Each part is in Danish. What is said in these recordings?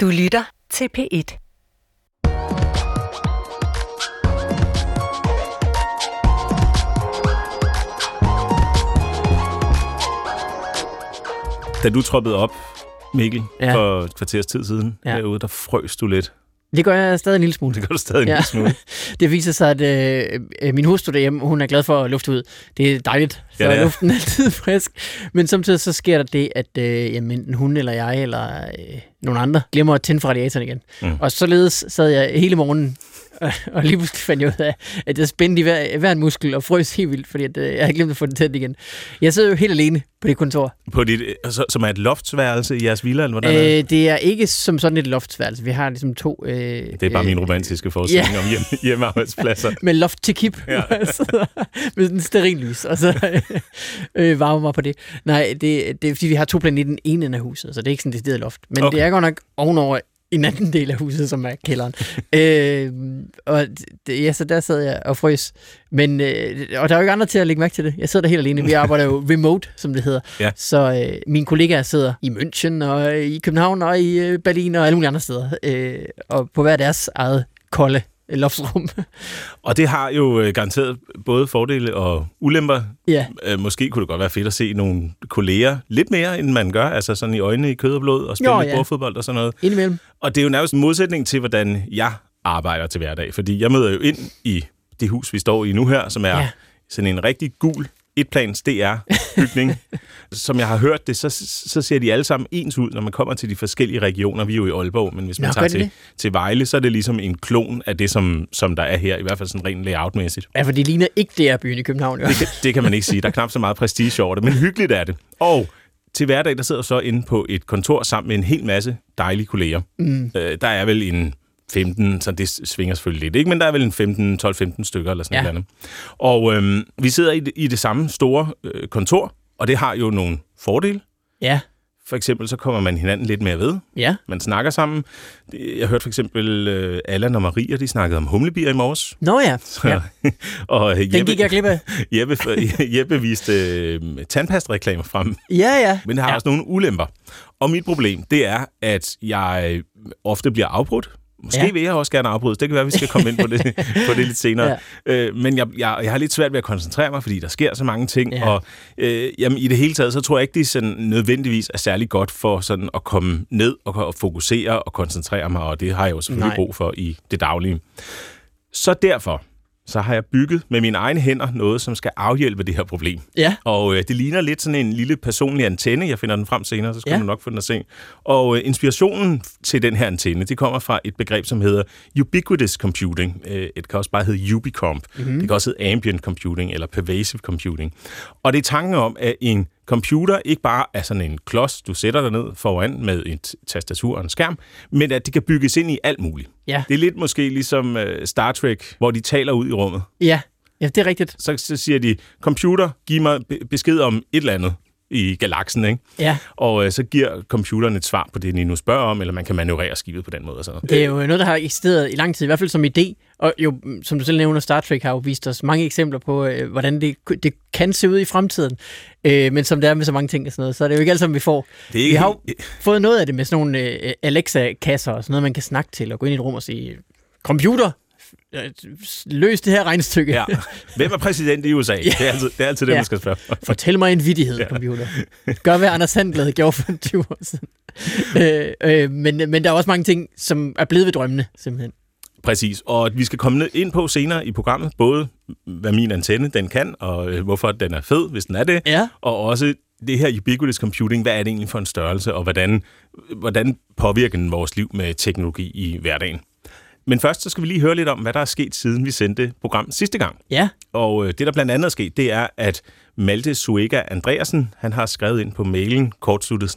Du lytter til P1. Da du troppede op, Mikkel, Ja. for et kvarters tid siden ja. herude, der frøs du lidt. Det gør jeg stadig en lille smule. Det gør du stadig en Ja. lille smule. Det viser sig, at øh, øh, min hustru derhjemme, hun er glad for at lufte ud. Det er dejligt, så Ja, er. luften er altid frisk. Men samtidig så sker der det, at øh, jamen, enten hun eller jeg eller øh, nogle andre glemmer at tænde for radiatoren igen. Mm. Og således sad jeg hele morgenen og, og lige pludselig fandt jeg ud af, at jeg spændte i hver, hver en muskel og frøs helt vildt, fordi at, øh, jeg havde glemt at få den tændt igen. Jeg sidder jo helt alene på det kontor. På dit, altså, som er et loftsværelse i jeres villa, eller hvordan er det? Øh, det er ikke som sådan et loftsværelse. Vi har ligesom to... Øh, Det er bare min romantiske forestilling yeah. om hjem, hjemmearbejdspladser. med loft til kip, ja. Ja. sidder med sådan en sterillys, og så øh, varmer mig på det. Nej, det, det er fordi, vi har to planer i den ene ende af huset, så det er ikke sådan det stedet loft. Men. Okay. det er godt nok ovenover i den anden del af huset, som er kælderen. øh, og det, ja, så der sad jeg og frøs. Men, øh, og der er jo ikke andre til at lægge mærke til det. Jeg sidder der helt alene. Vi arbejder jo remote, som det hedder. Ja. Så øh, mine kollegaer sidder i München, og i København, og i øh, Berlin, og alle mulige andre steder. Øh, og på hver deres eget kolde loftsrum. Og det har jo øh, garanteret både fordele og ulemper. ja. Øh, måske kunne det godt være fedt at se nogle kolleger lidt mere, end man gør. Altså sådan i øjnene i kød og blod og spille Jo, ja. bordfodbold og sådan noget. Indimellem. Og det er jo nærmest en modsætning til, hvordan jeg arbejder til hverdag. Fordi jeg møder jo ind i det hus, vi står i nu her, som er ja. sådan en rigtig gul etplans DR-bygning. som jeg har hørt det, så, så ser de alle sammen ens ud, når man kommer til de forskellige regioner. Vi er jo i Aalborg, men hvis man Nå, tager til, det? til Vejle, så er det ligesom en klon af det, som, som der er her, i hvert fald sådan rent layoutmæssigt. Ja, for det ligner ikke det er byen i København. Jo. Det kan, det kan man ikke sige. Der er knap så meget prestige over det, men hyggeligt er det. Og til hverdag, der sidder så inde på et kontor sammen med en hel masse dejlige kolleger. Mm. Øh, der er vel en 15, så det svinger selvfølgelig lidt, ikke? men der er vel en 15, 12-15 stykker eller sådan Ja. noget. Og øhm, vi sidder i det, i det samme store øh, kontor, og det har jo nogle fordele. Ja, For eksempel så kommer man hinanden lidt mere ved. ja. Man snakker sammen. Jeg hørte for eksempel øh, Allan og Maria, de snakkede om humlebier i morges. Nå ja, ja. og øh, den Jeppe, gik jeg glip af. Jeppe, Jeppe viste øh, tandpastareklamer frem, Ja, ja. men det har ja. ja. også nogle ulemper. Og mit problem, det er, at jeg ofte bliver afbrudt. Måske Ja. vil jeg også gerne afbrydes. Det kan være, vi skal komme ind på det, på det lidt senere. Ja. Øh, men jeg, jeg, jeg har lidt svært ved at koncentrere mig, fordi der sker så mange ting. Ja. Og øh, jamen, i det hele taget, så tror jeg ikke, det er sådan nødvendigvis er særlig godt for sådan at komme ned og, og fokusere og koncentrere mig, og det har jeg jo selvfølgelig. Nej. brug for i det daglige. Så derfor, så har jeg bygget med mine egne hænder noget, som skal afhjælpe det her problem. Ja, Og øh, det ligner lidt sådan en lille personlig antenne. Jeg finder den frem senere, så skal Ja. du nok få den at se. Og øh, inspirationen til den her antenne, det kommer fra et begreb, som hedder ubiquitous computing. Øh, det kan også bare hedde Ubicomp. Mm-hmm. Det kan også hedde ambient computing eller pervasive computing. Og det er tanken om, at en computer ikke bare er sådan en klods, du sætter dig ned foran med et tastatur og en skærm, men at det kan bygges ind i alt muligt. ja, Det er lidt måske ligesom øh, Star Trek, hvor de taler ud i rummet ja. Ja, det er rigtigt. så, så siger de, computer, giv mig be- besked om et eller andet i galaksen, ikke? Ja, Og øh, så giver computeren et svar på det, de nu spørger om, eller man kan manøvrere skibet på den måde. Og sådan noget. det er jo noget, der har eksisteret i lang tid, i hvert fald som idé. Og jo, som du selv nævner, Star Trek har jo vist os mange eksempler på, øh, hvordan det, det kan se ud i fremtiden. Øh, men som det er med så mange ting og sådan noget, så er det jo ikke alt sammen, vi får. Det er Vi ikke har jo fået noget af det med sådan nogle øh, Alexa-kasser og sådan noget, man kan snakke til og gå ind i et rum og sige, computer, løs det her regnstykke. Ja. Hvem er præsident i USA? Det er altid det, er altid det Ja. man skal spørge. Fortæl mig en vittighed, Ja. computer. Gør, hvad Anders Sandblad gjorde for 20 år siden. øh, øh, men, men der er også mange ting, som er blevet ved drømmene, simpelthen. Præcis, og vi skal komme ned- ind på senere i programmet, både hvad min antenne den kan, og øh, hvorfor den er fed, hvis den er det, Ja. og også det her ubiquitous computing, hvad er det egentlig for en størrelse, og hvordan, hvordan påvirker den vores liv med teknologi i hverdagen. Men først så skal vi lige høre lidt om, hvad der er sket, siden vi sendte program sidste gang. Ja, Og øh, det, der blandt andet er sket, det er, at Malte Suega Andreasen, han har skrevet ind på mailen kortsluttet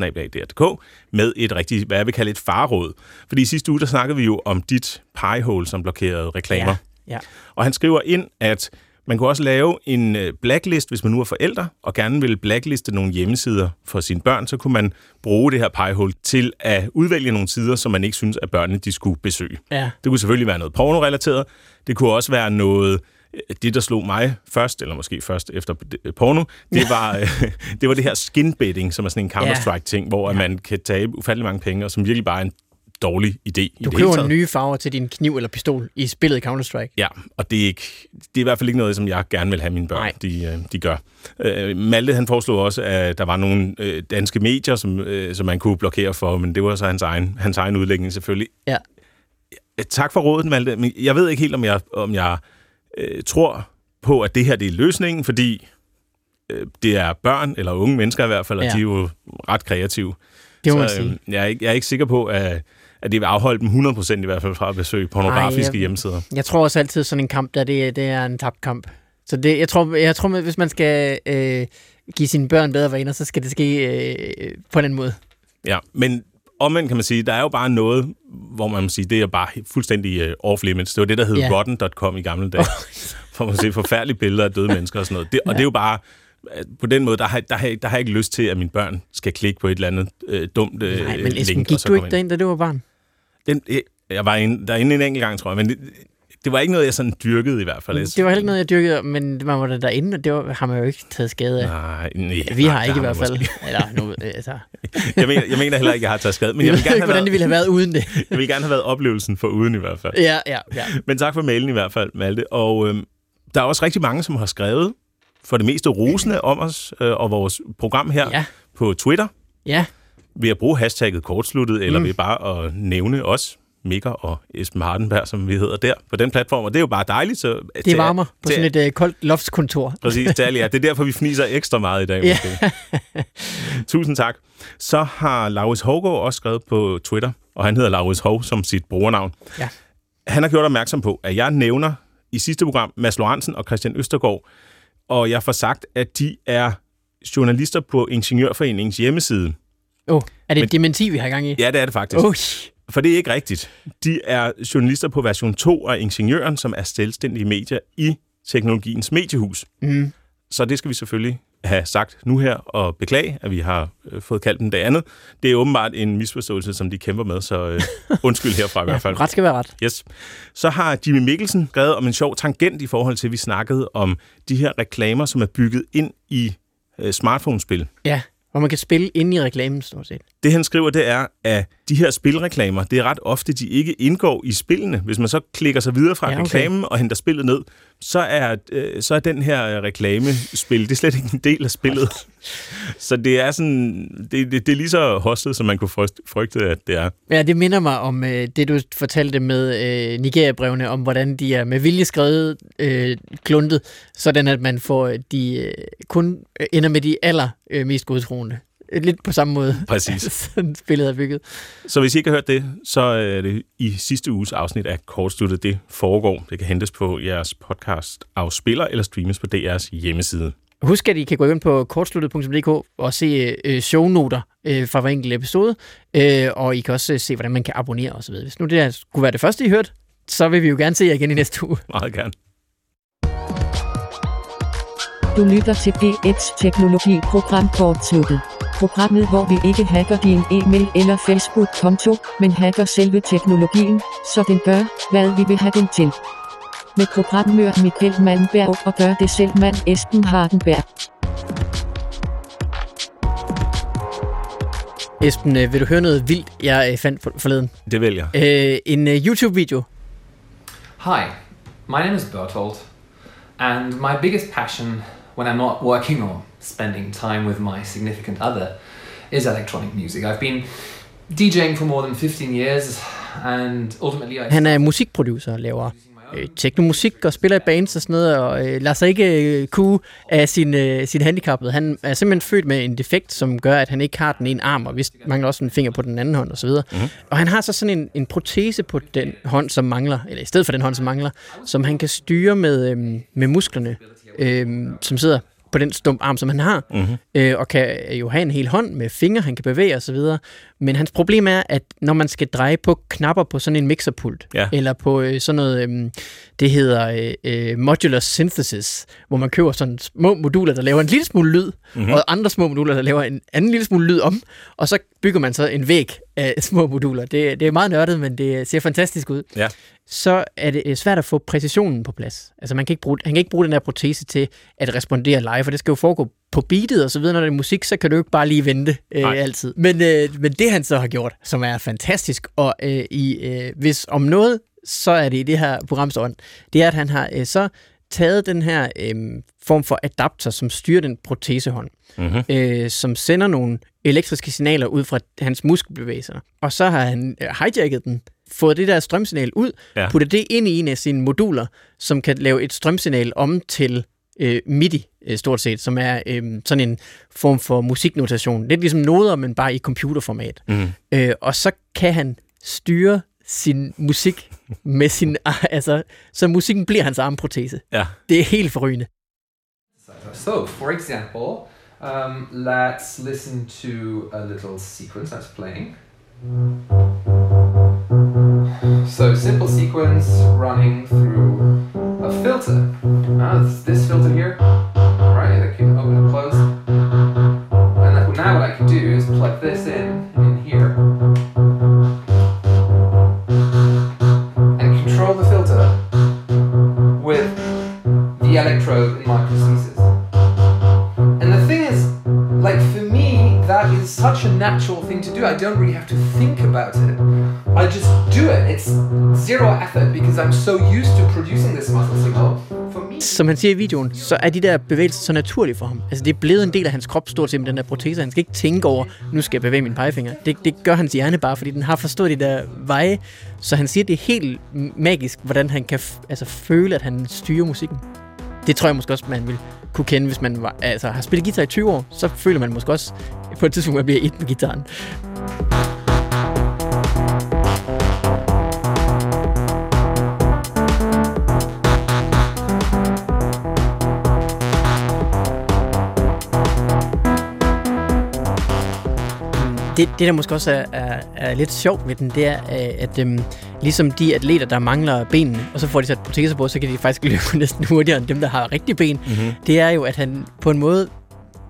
med et rigtig, hvad jeg vil kalde et farråd. Fordi i sidste uge, der snakkede vi jo om dit piehole, som blokerede reklamer. ja, ja. Og han skriver ind, at man kunne også lave en øh, blacklist, hvis man nu er forældre, og gerne vil blackliste nogle hjemmesider for sine børn, så kunne man bruge det her piehole til at udvælge nogle sider, som man ikke synes, at børnene de skulle besøge. ja. Det kunne selvfølgelig være noget porno-relateret. Det kunne også være noget... Det, der slog mig først, eller måske først efter porno, det var, øh, det, var det her skinbetting, som er sådan en Counter-Strike-ting, hvor ja. man kan tabe ufattelig mange penge, og som virkelig bare er en dårlig idé i Du hele køber nye farver til din kniv eller pistol i spillet Counter-Strike. Ja, og det er, ikke, det er i hvert fald ikke noget, som jeg gerne vil have mine børn, Nej. de, øh, de gør. Øh, Malte han foreslog også, at der var nogle øh, danske medier, som, øh, som man kunne blokere for, men det var så hans egen, hans egen udlægning selvfølgelig. Ja. Tak for rådet, Malte. Men jeg ved ikke helt, om jeg, om jeg øh, tror på, at det her det er løsningen, fordi øh, det er børn, eller unge mennesker i hvert fald, og Ja. de er jo ret kreative. Det må man så, sige. øh, jeg, er ikke, jeg er ikke sikker på, at, at det vil afholde dem 100% i hvert fald fra at besøge pornografiske Ej, jeg- hjemmesider. Jeg tror også altid, sådan en kamp, der det, det er en tabt kamp. Så det, jeg tror, jeg tror, hvis man skal øh, give sine børn bedre vaner, så skal det ske øh, på den måde. Ja, men omvendt kan man sige, der er jo bare noget, hvor man må sige, det er bare fuldstændig uh, off-limits. Det var det, der hed yeah. rotten.com i gamle dage, hvor man ser forfærdelige billeder af døde mennesker og sådan noget. Det, og Ja. det er jo bare, at på den måde, der har, der, har, der har jeg ikke lyst til, at mine børn skal klikke på et eller andet øh, dumt øh, Nej, men Esben, link. gik og så du ikke ind. derind, da du var barn? Den, jeg var inde, derinde en enkelt gang, tror jeg, men det, det var ikke noget, jeg sådan dyrkede i hvert fald. Det var heller ikke noget, jeg dyrkede, men man var da derinde, og det var, har man jo ikke taget skade af. Nej, nej, Vi har nej, ikke i hvert fald. Eller, nu, øh, altså, Jeg mener, jeg mener heller ikke, jeg har taget skade, men jeg jeg vil, gerne ikke, have hvordan det ville have været uden det. jeg vil gerne have været oplevelsen for uden i hvert fald. Ja, ja, ja. Men tak for mailen i hvert fald, Malte. Og øhm, der er også rigtig mange, som har skrevet for det meste rosende om os øh, og vores program her Ja, på Twitter, ja. Ved at bruge hashtagget kortsluttet, eller ved bare at nævne os, Mikker og Esben Hardenberg, som vi hedder der, på den platform. Og det er jo bare dejligt. Så Det varmer på til, sådan et øh, koldt loftskontor. Præcis, alle jer. Det er derfor, vi fniser ekstra meget i dag. Ja. Måske. Tusind tak. Så har Laurits Hågaard også skrevet på Twitter, og han hedder Laurits Hov som sit brugernavn. Ja. Han har gjort opmærksom på, at jeg nævner i sidste program Mads Lorentzen og Christian Østergaard, og jeg får sagt, at de er journalister på Ingeniørforeningens hjemmeside. Oh, er det Men- et dementi, vi har gang i? Ja, det er det faktisk. Oh, For det er ikke rigtigt. De er journalister på version 2 af Ingeniøren, som er selvstændige medier i teknologiens mediehus. mm. Så det skal vi selvfølgelig have sagt nu her, og beklage, at vi har øh, fået kaldt dem det andet. Det er åbenbart en misforståelse, som de kæmper med, så øh, undskyld herfra i hvert fald. ret skal være ret. Yes. Så har Jimmy Mikkelsen skrevet om en sjov tangent i forhold til, at vi snakkede om de her reklamer, som er bygget ind i øh, smartphone-spil. Ja, hvor man kan spille ind i reklamen, stort set. Det han skriver, det er, at de her spilreklamer, det er ret ofte, de ikke indgår i spillene. Hvis man så klikker sig videre fra Ja, okay. reklamen og henter spillet ned, så er, øh, så er den her reklamespil, det er slet ikke en del af spillet. så det er sådan, det, det, det er lige så hostet, som man kunne frygt- frygte, at det er. Ja, det minder mig om øh, det, du fortalte med øh, Nigeria-brevene, om hvordan de er med vilje skrevet øh, kluntet, sådan at man får øh, de øh, kun øh, ender med de aller øh, mest godtroende. Lidt på samme måde, Præcis. sådan spillet er bygget. Så hvis I ikke har hørt det, så er det i sidste uges afsnit af Kortsluttet, det foregår. Det kan hentes på jeres podcast afspiller eller streames på DR's hjemmeside. Husk, at I kan gå ind på kortsluttet.dk og se øh, shownoter øh, fra hver enkelt episode, øh, og I kan også øh, se, hvordan man kan abonnere osv. Hvis nu det her skulle være det første, I hørte, så vil vi jo gerne se jer igen i næste uge. Meget gerne. Du lytter til P1 Teknologi Program Kortsluttet. Programmet, hvor vi ikke hacker din e-mail eller Facebook-konto, men hacker selve teknologien, så den gør, hvad vi vil have den til. Med programmør Michael Malmberg og gør det selv mand Esben Hardenberg. Esben, øh, vil du høre noget vildt, jeg øh, fandt for- forleden? Det vælger. Øh, en YouTube-video. Hi, my name is Bertolt, and my biggest passion when I'm not working or spending time with my significant other is electronic music. I've been DJing for more than 15 years, and ultimately I Han er musikproducer og laver øh, teknomusik og spiller i bands og sådan noget, og øh, lader sig ikke øh, kue af sin, øh, sin handicappede. Han er simpelthen født med en defekt, som gør, at han ikke har den ene arm, og vist mangler også en finger på den anden hånd osv. Mm-hmm. Og han har så sådan en, en protese på den hånd, som mangler, eller i stedet for den hånd, som mangler, som han kan styre med, øh, med musklerne, øh, som sidder på den stump arm, som han har, Mm-hmm. øh, og kan jo have en hel hånd med fingre, han kan bevæge osv. Men hans problem er, at når man skal dreje på knapper på sådan en mixerpult, Ja. eller på øh, sådan noget, øh, det hedder øh, øh, modular synthesis, hvor man køber sådan små moduler, der laver en lille smule lyd, Mhm. mm-hmm. og andre små moduler, der laver en anden lille smule lyd om, og så bygger man så en væg af små moduler. Det, det er meget nørdet, men det ser fantastisk ud. Ja. Så er det øh, svært at få præcisionen på plads. Altså man kan ikke bruge, han kan ikke bruge den her protese til at respondere live, for det skal jo foregå på beatet og så videre, når det er musik, så kan du jo ikke bare lige vente øh, Nej. altid. Men, øh, men det han så har gjort, som er fantastisk, og øh, i, øh, hvis om noget, så er det i det her programs ånd, det er, at han har øh, så taget den her øh, form for adapter, som styrer den protesehånd, Mm-hmm. øh, som sender nogle elektriske signaler ud fra hans muskelbevægelser. Og så har han øh, hijacket den, fået det der strømsignal ud, Ja. puttet det ind i en af sine moduler, som kan lave et strømsignal om til øh, MIDI, øh, stort set, som er øh, sådan en form for musiknotation. Lidt ligesom noder, men bare i computerformat. Mm. Øh, og så kan han styre sin musik med sin... Altså, så musikken bliver hans armprotese. Ja. Det er helt forrygende. So, for example, um, let's listen to a little sequence that's playing. So, simple sequence running through a filter. Ah, this, this filter here. Such a natural thing to do. I don't really have to think about it. I just do it. It's zero effort because I'm so used to producing this muscle signal. Som han siger i videoen, så er de der bevægelser så naturlige for ham. Altså, det er blevet en del af hans krop, stort set med den der protese. Han skal ikke tænke over, nu skal jeg bevæge min pegefinger. Det, det gør hans hjerne bare, fordi den har forstået de der veje. Så han siger, det er helt magisk, hvordan han kan f- altså, føle, at han styrer musikken. Det tror jeg måske også, man vil kunne kende, hvis man var, altså, har spillet guitar i 20 år. Så føler man måske også på et tidspunkt, at man bliver et med guitaren. Det, det, der måske også er, er, er lidt sjovt ved den, det er, øh, at øhm, ligesom de atleter, der mangler benene, og så får de sat proteser på, så kan de faktisk løbe næsten hurtigere end dem, der har rigtige ben. Mm-hmm. Det er jo, at han på en måde,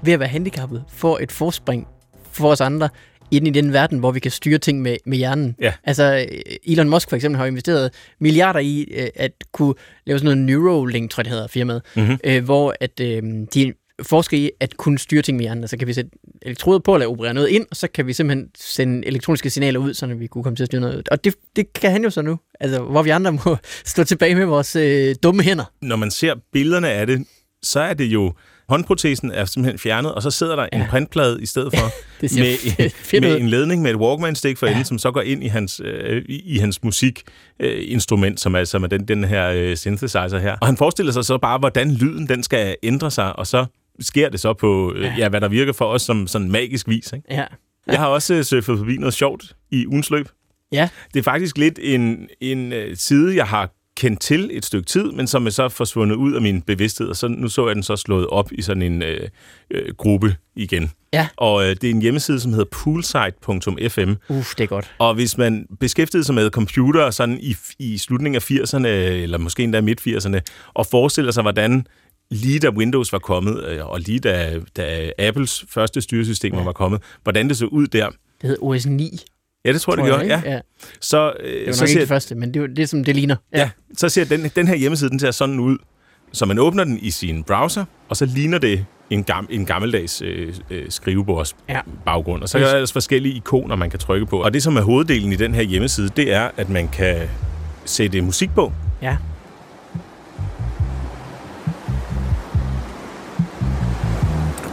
ved at være handicappet, får et forspring for os andre, ind i den verden, hvor vi kan styre ting med, med hjernen. Ja. Altså, øh, Elon Musk for eksempel har investeret milliarder i øh, at kunne lave sådan noget Neuralink, tror jeg det hedder, firmaet, Mhm. øh, hvor at, øh, de forsker i at kunne styre ting med hjernen. Så kan vi sætte elektroder på eller operere noget ind, og så kan vi simpelthen sende elektroniske signaler ud, så vi kunne komme til at styre noget. Og det, det kan han jo så nu. Altså, hvor vi andre må stå tilbage med vores øh, dumme hænder. Når man ser billederne af det, så er det jo håndprotesen er simpelthen fjernet, og så sidder der ja. en Ja. printplade i stedet for, ser med, med en ledning med et Walkman-stik for Ja. enden, som så går ind i hans, øh, i, i hans musikinstrument, øh, instrument, som som er den, den her øh, synthesizer her. Og han forestiller sig så bare, hvordan lyden den skal ændre sig, og så sker det så på, øh, ja. Ja. ja, hvad der virker for os som sådan magisk vis. Ikke? Ja. Jeg har også øh, surfet forbi noget sjovt i ugens løb. Ja. Det er faktisk lidt en, en øh, side, jeg har kendt til et stykke tid, men som er så forsvundet ud af min bevidsthed, og så, nu så jeg den så slået op i sådan en øh, øh, gruppe igen. Ja. Og øh, det er en hjemmeside, som hedder poolsite.fm, Uff, det er godt. og hvis man beskæftiger sig med computer sådan i, i slutningen af 80'erne, eller måske endda midt 80'erne, og forestiller sig, hvordan lige da Windows var kommet, øh, og lige da, da Apples første styresystemer ja. var kommet, hvordan det så ud der. Det hedder OS 9, Ja, det tror, tror det jeg, gjorde. ikke? Ja. ja. Så, øh, Det var så nok ikke det første, men det er det, som det ligner. ja, så ser den, den her hjemmeside, den ser sådan ud. Så man åbner den i sin browser, og så ligner det en, gam, en gammeldags øh, øh, skrivebords Ja. baggrund. Og så er der altså forskellige ikoner, man kan trykke på. Og det, som er hoveddelen i den her hjemmeside, det er, at man kan sætte musik på. ja.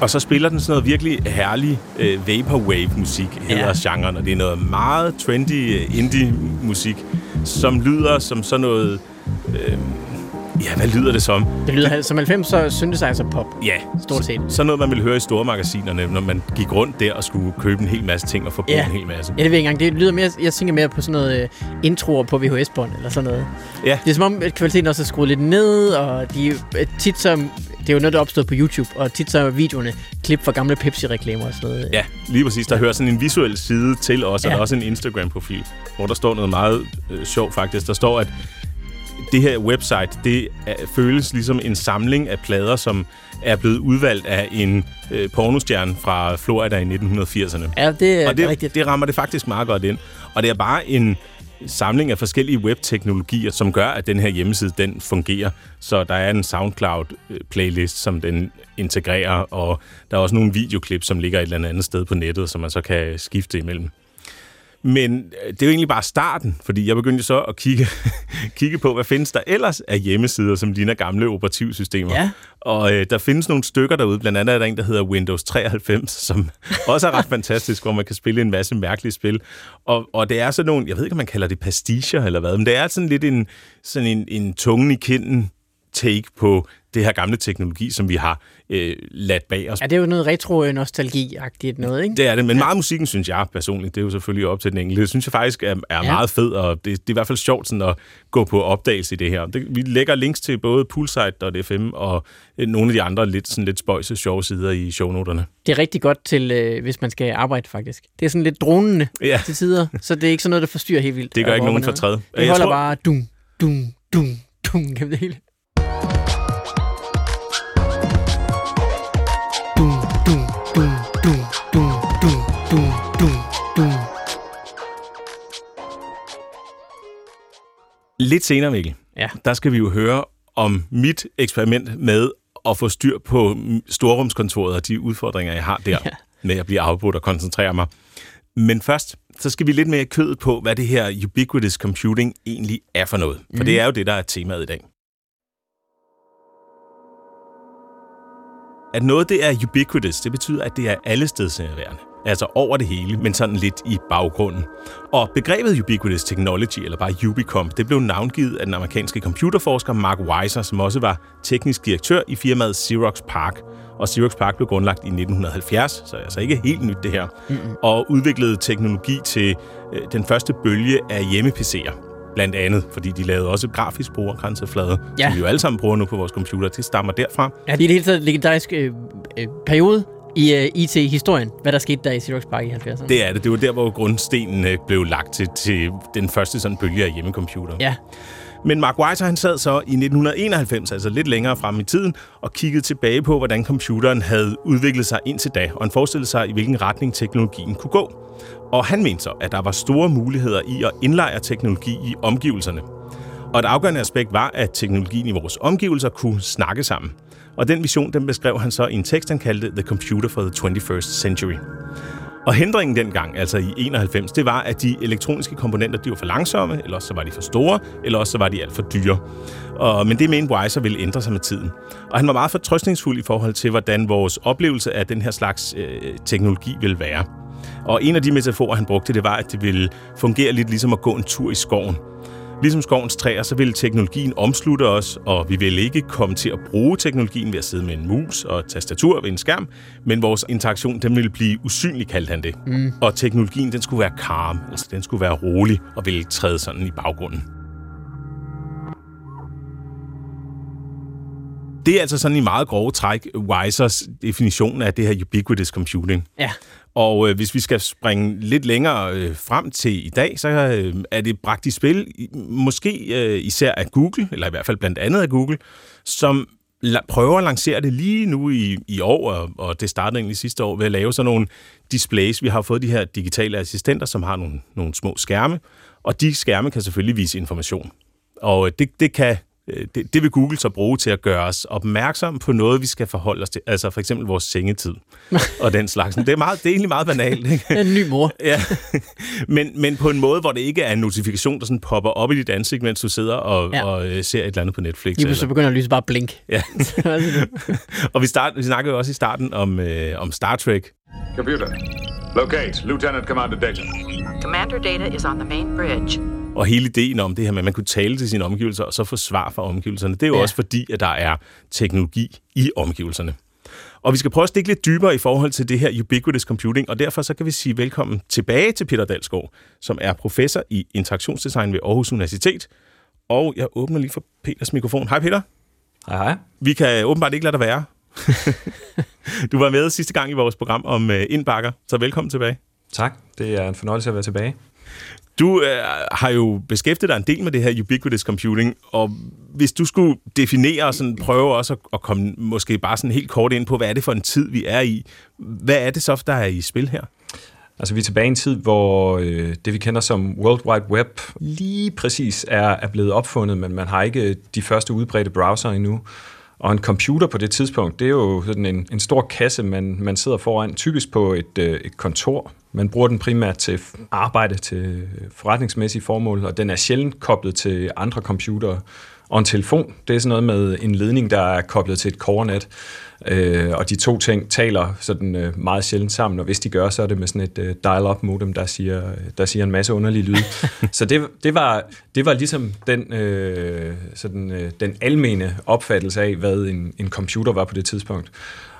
Og så spiller den sådan noget virkelig herlig øh, vaporwave-musik, hedder Ja. genren. Og det er noget meget trendy øh, indie-musik, som lyder som sådan noget... Øh, ja, hvad lyder det som? Det lyder som 90, så synthesizer pop, Ja, stort set. sådan noget, man ville høre i store magasinerne, når man gik rundt der og skulle købe en hel masse ting og forbruge Ja. en hel masse. Ja, det ved jeg ikke engang. Det lyder mere, jeg tænker mere på sådan noget øh, introer på VHS-bånd, eller sådan noget. Ja. Det er som om, at kvaliteten også er skruet lidt ned, og de er tit så, det er jo noget, der er opstået på YouTube, og tit så er videoerne klip fra gamle Pepsi-reklamer og sådan noget. Ja, lige præcis. Der hører sådan en visuel side til os, og Ja. der er også en Instagram-profil, hvor der står noget meget øh, sjovt faktisk. Der står, at det her website, det er, føles ligesom en samling af plader, som er blevet udvalgt af en øh, pornostjerne fra Florida i 1980'erne. Ja, det er og det, rigtigt. det rammer det faktisk meget godt ind. Og det er bare en samling af forskellige webteknologier, som gør, at den her hjemmeside den fungerer. Så der er en SoundCloud-playlist, som den integrerer, og der er også nogle videoklip, som ligger et eller andet sted på nettet, som man så kan skifte imellem. Men øh, det er jo egentlig bare starten, fordi jeg begyndte så at kigge, kigge på, hvad findes der ellers af hjemmesider, som ligner gamle operativsystemer. Ja. Og øh, der findes nogle stykker derude, blandt andet er der en, der hedder Windows 93, som også er ret fantastisk, hvor man kan spille en masse mærkelige spil. Og, og det er sådan nogle, jeg ved ikke, om man kalder det pasticher eller hvad, men det er sådan lidt en, sådan en, en tungen i kinden take på det her gamle teknologi, som vi har øh, ladt bag os. Ja, det er jo noget retro-nostalgi-agtigt noget, ikke? Det er det, men meget musikken, synes jeg personligt, det er jo selvfølgelig op til den enkelte. Det synes jeg faktisk er, er ja. meget fed, og det, det er i hvert fald sjovt sådan at gå på opdagelse i det her. Det, vi lægger links til både poolsite.fm og øh, nogle af de andre lidt, sådan lidt spøjse, sjove sider i shownoterne. Det er rigtig godt til, øh, hvis man skal arbejde, faktisk. Det er sådan lidt dronende Ja. til tider, så det er ikke sådan noget, der forstyrrer helt vildt. Det gør ikke nogen fortræd. Det Jeg holder tror- bare dum, dum, dum, dum gennem det hele. Lidt senere, Mikkel, Ja. der skal vi jo høre om mit eksperiment med at få styr på storrumskontoret og de udfordringer, jeg har der Ja. med at blive afbrudt og koncentrere mig. Men først, så skal vi lidt mere i kødet på, hvad det her ubiquitous computing egentlig er for noget. For mm. det er jo det, der er temaet i dag. At noget det er ubiquitous, det betyder, at det er allestedsnærværende. Altså over det hele, men sådan lidt i baggrunden. Og begrebet ubiquitous technology, eller bare Ubicomp, det blev navngivet af den amerikanske computerforsker Mark Weiser, som også var teknisk direktør i firmaet Xerox Park. Og Xerox Park blev grundlagt i 1970, så altså ikke helt nyt det her. Mm-hmm. Og udviklede teknologi til øh, den første bølge af hjemme-PC'er. Blandt andet, fordi de lavede også grafisk brugergrænseflade, Ja. som vi jo alle sammen bruger nu på vores computer. Det stammer derfra. Ja, det er det hele taget en legendarisk øh, øh, periode i øh, IT-historien, hvad der skete der i Xerox Park i 70'erne. Det er det. Det var der, hvor grundstenen øh, blev lagt til, til den første sådan bølge af hjemmecomputer. Ja, Men Mark Weiser han sad så i 1991, altså lidt længere frem i tiden, og kiggede tilbage på, hvordan computeren havde udviklet sig indtil da, og han forestillede sig, i hvilken retning teknologien kunne gå. Og han mente så, at der var store muligheder i at indlejre teknologi i omgivelserne. Og et afgørende aspekt var, at teknologien i vores omgivelser kunne snakke sammen. Og den vision, den beskrev han så i en tekst, han kaldte The Computer for the 21st Century. Og hindringen dengang, altså i 91, det var, at de elektroniske komponenter, de var for langsomme, eller også så var de for store, eller også så var de alt for dyre. Og, men det mente Weiser ville ændre sig med tiden. Og han var meget fortrøstningsfuld i forhold til, hvordan vores oplevelse af den her slags øh, teknologi ville være. Og en af de metaforer, han brugte, det var, at det ville fungere lidt ligesom at gå en tur i skoven. Ligesom skovens træer, så ville teknologien omslutte os, og vi ville ikke komme til at bruge teknologien ved at sidde med en mus og et tastatur ved en skærm, men vores interaktion, den ville blive usynlig, kaldte han det. Mm. Og teknologien, den skulle være calm, altså den skulle være rolig og ville træde sådan i baggrunden. Det er altså sådan i meget grove træk Weisers definition af det her ubiquitous computing. ja. Og øh, hvis vi skal springe lidt længere øh, frem til i dag, så øh, er det bragt i spil, måske øh, især af Google, eller i hvert fald blandt andet af Google, som la- prøver at lancere det lige nu i, i år, og, og det startede egentlig sidste år, ved at lave sådan nogle displays. Vi har fået de her digitale assistenter, som har nogle, nogle små skærme, og de skærme kan selvfølgelig vise information. Og øh, det, det kan det, det vil Google så bruge til at gøre os opmærksom på noget, vi skal forholde os til. Altså for eksempel vores sengetid og den slags. Det er, meget, det er egentlig meget banalt. Ikke? Det er en ny mor. Ja, men, men på en måde, hvor det ikke er en notifikation, der sådan popper op i dit ansigt, mens du sidder og, Ja. og øh, ser et eller andet på Netflix. Lige pludselig begynder lyset bare at blink. Ja. Altså, og vi, start, vi snakkede jo også i starten om, øh, om Star Trek. Computer, locate Lieutenant Commander Data. Commander data is on the main bridge. Og hele ideen om det her med, at man kunne tale til sine omgivelser, og så få svar fra omgivelserne, det er jo Ja. også fordi, at der er teknologi i omgivelserne. Og vi skal prøve at stikke lidt dybere i forhold til det her ubiquitous computing, og derfor så kan vi sige velkommen tilbage til Peter Dalsgaard, som er professor i interaktionsdesign ved Aarhus Universitet. Og jeg åbner lige for Peters mikrofon. Hej Peter. Hej, hej. Vi kan åbenbart ikke lade dig være. du var med sidste gang i vores program om øh, indbakker, så velkommen tilbage. Tak. Det er en fornøjelse at være tilbage. Du øh, har jo beskæftiget dig en del med det her ubiquitous computing, og hvis du skulle definere og sådan prøve også at, at komme måske bare sådan helt kort ind på, hvad er det for en tid, vi er i, hvad er det så, der er i spil her? Altså vi er tilbage i en tid, hvor øh, det vi kender som World Wide Web lige præcis er, er blevet opfundet, men man har ikke de første udbredte browser endnu. Og en computer på det tidspunkt, det er jo sådan en, en stor kasse, man, man sidder foran, typisk på et, øh, et kontor. Man bruger den primært til arbejde, til øh, forretningsmæssige formål, og den er sjældent koblet til andre computere. Og en telefon, det er sådan noget med en ledning, der er koblet til et core-net. Øh, og de to ting taler sådan øh, meget sjældent sammen, og hvis de gør, så er det med sådan et øh, dial-up modem, der siger, der siger en masse underlige lyde. så det, det, var, det var ligesom den, øh, sådan, øh, den almene opfattelse af, hvad en, en computer var på det tidspunkt.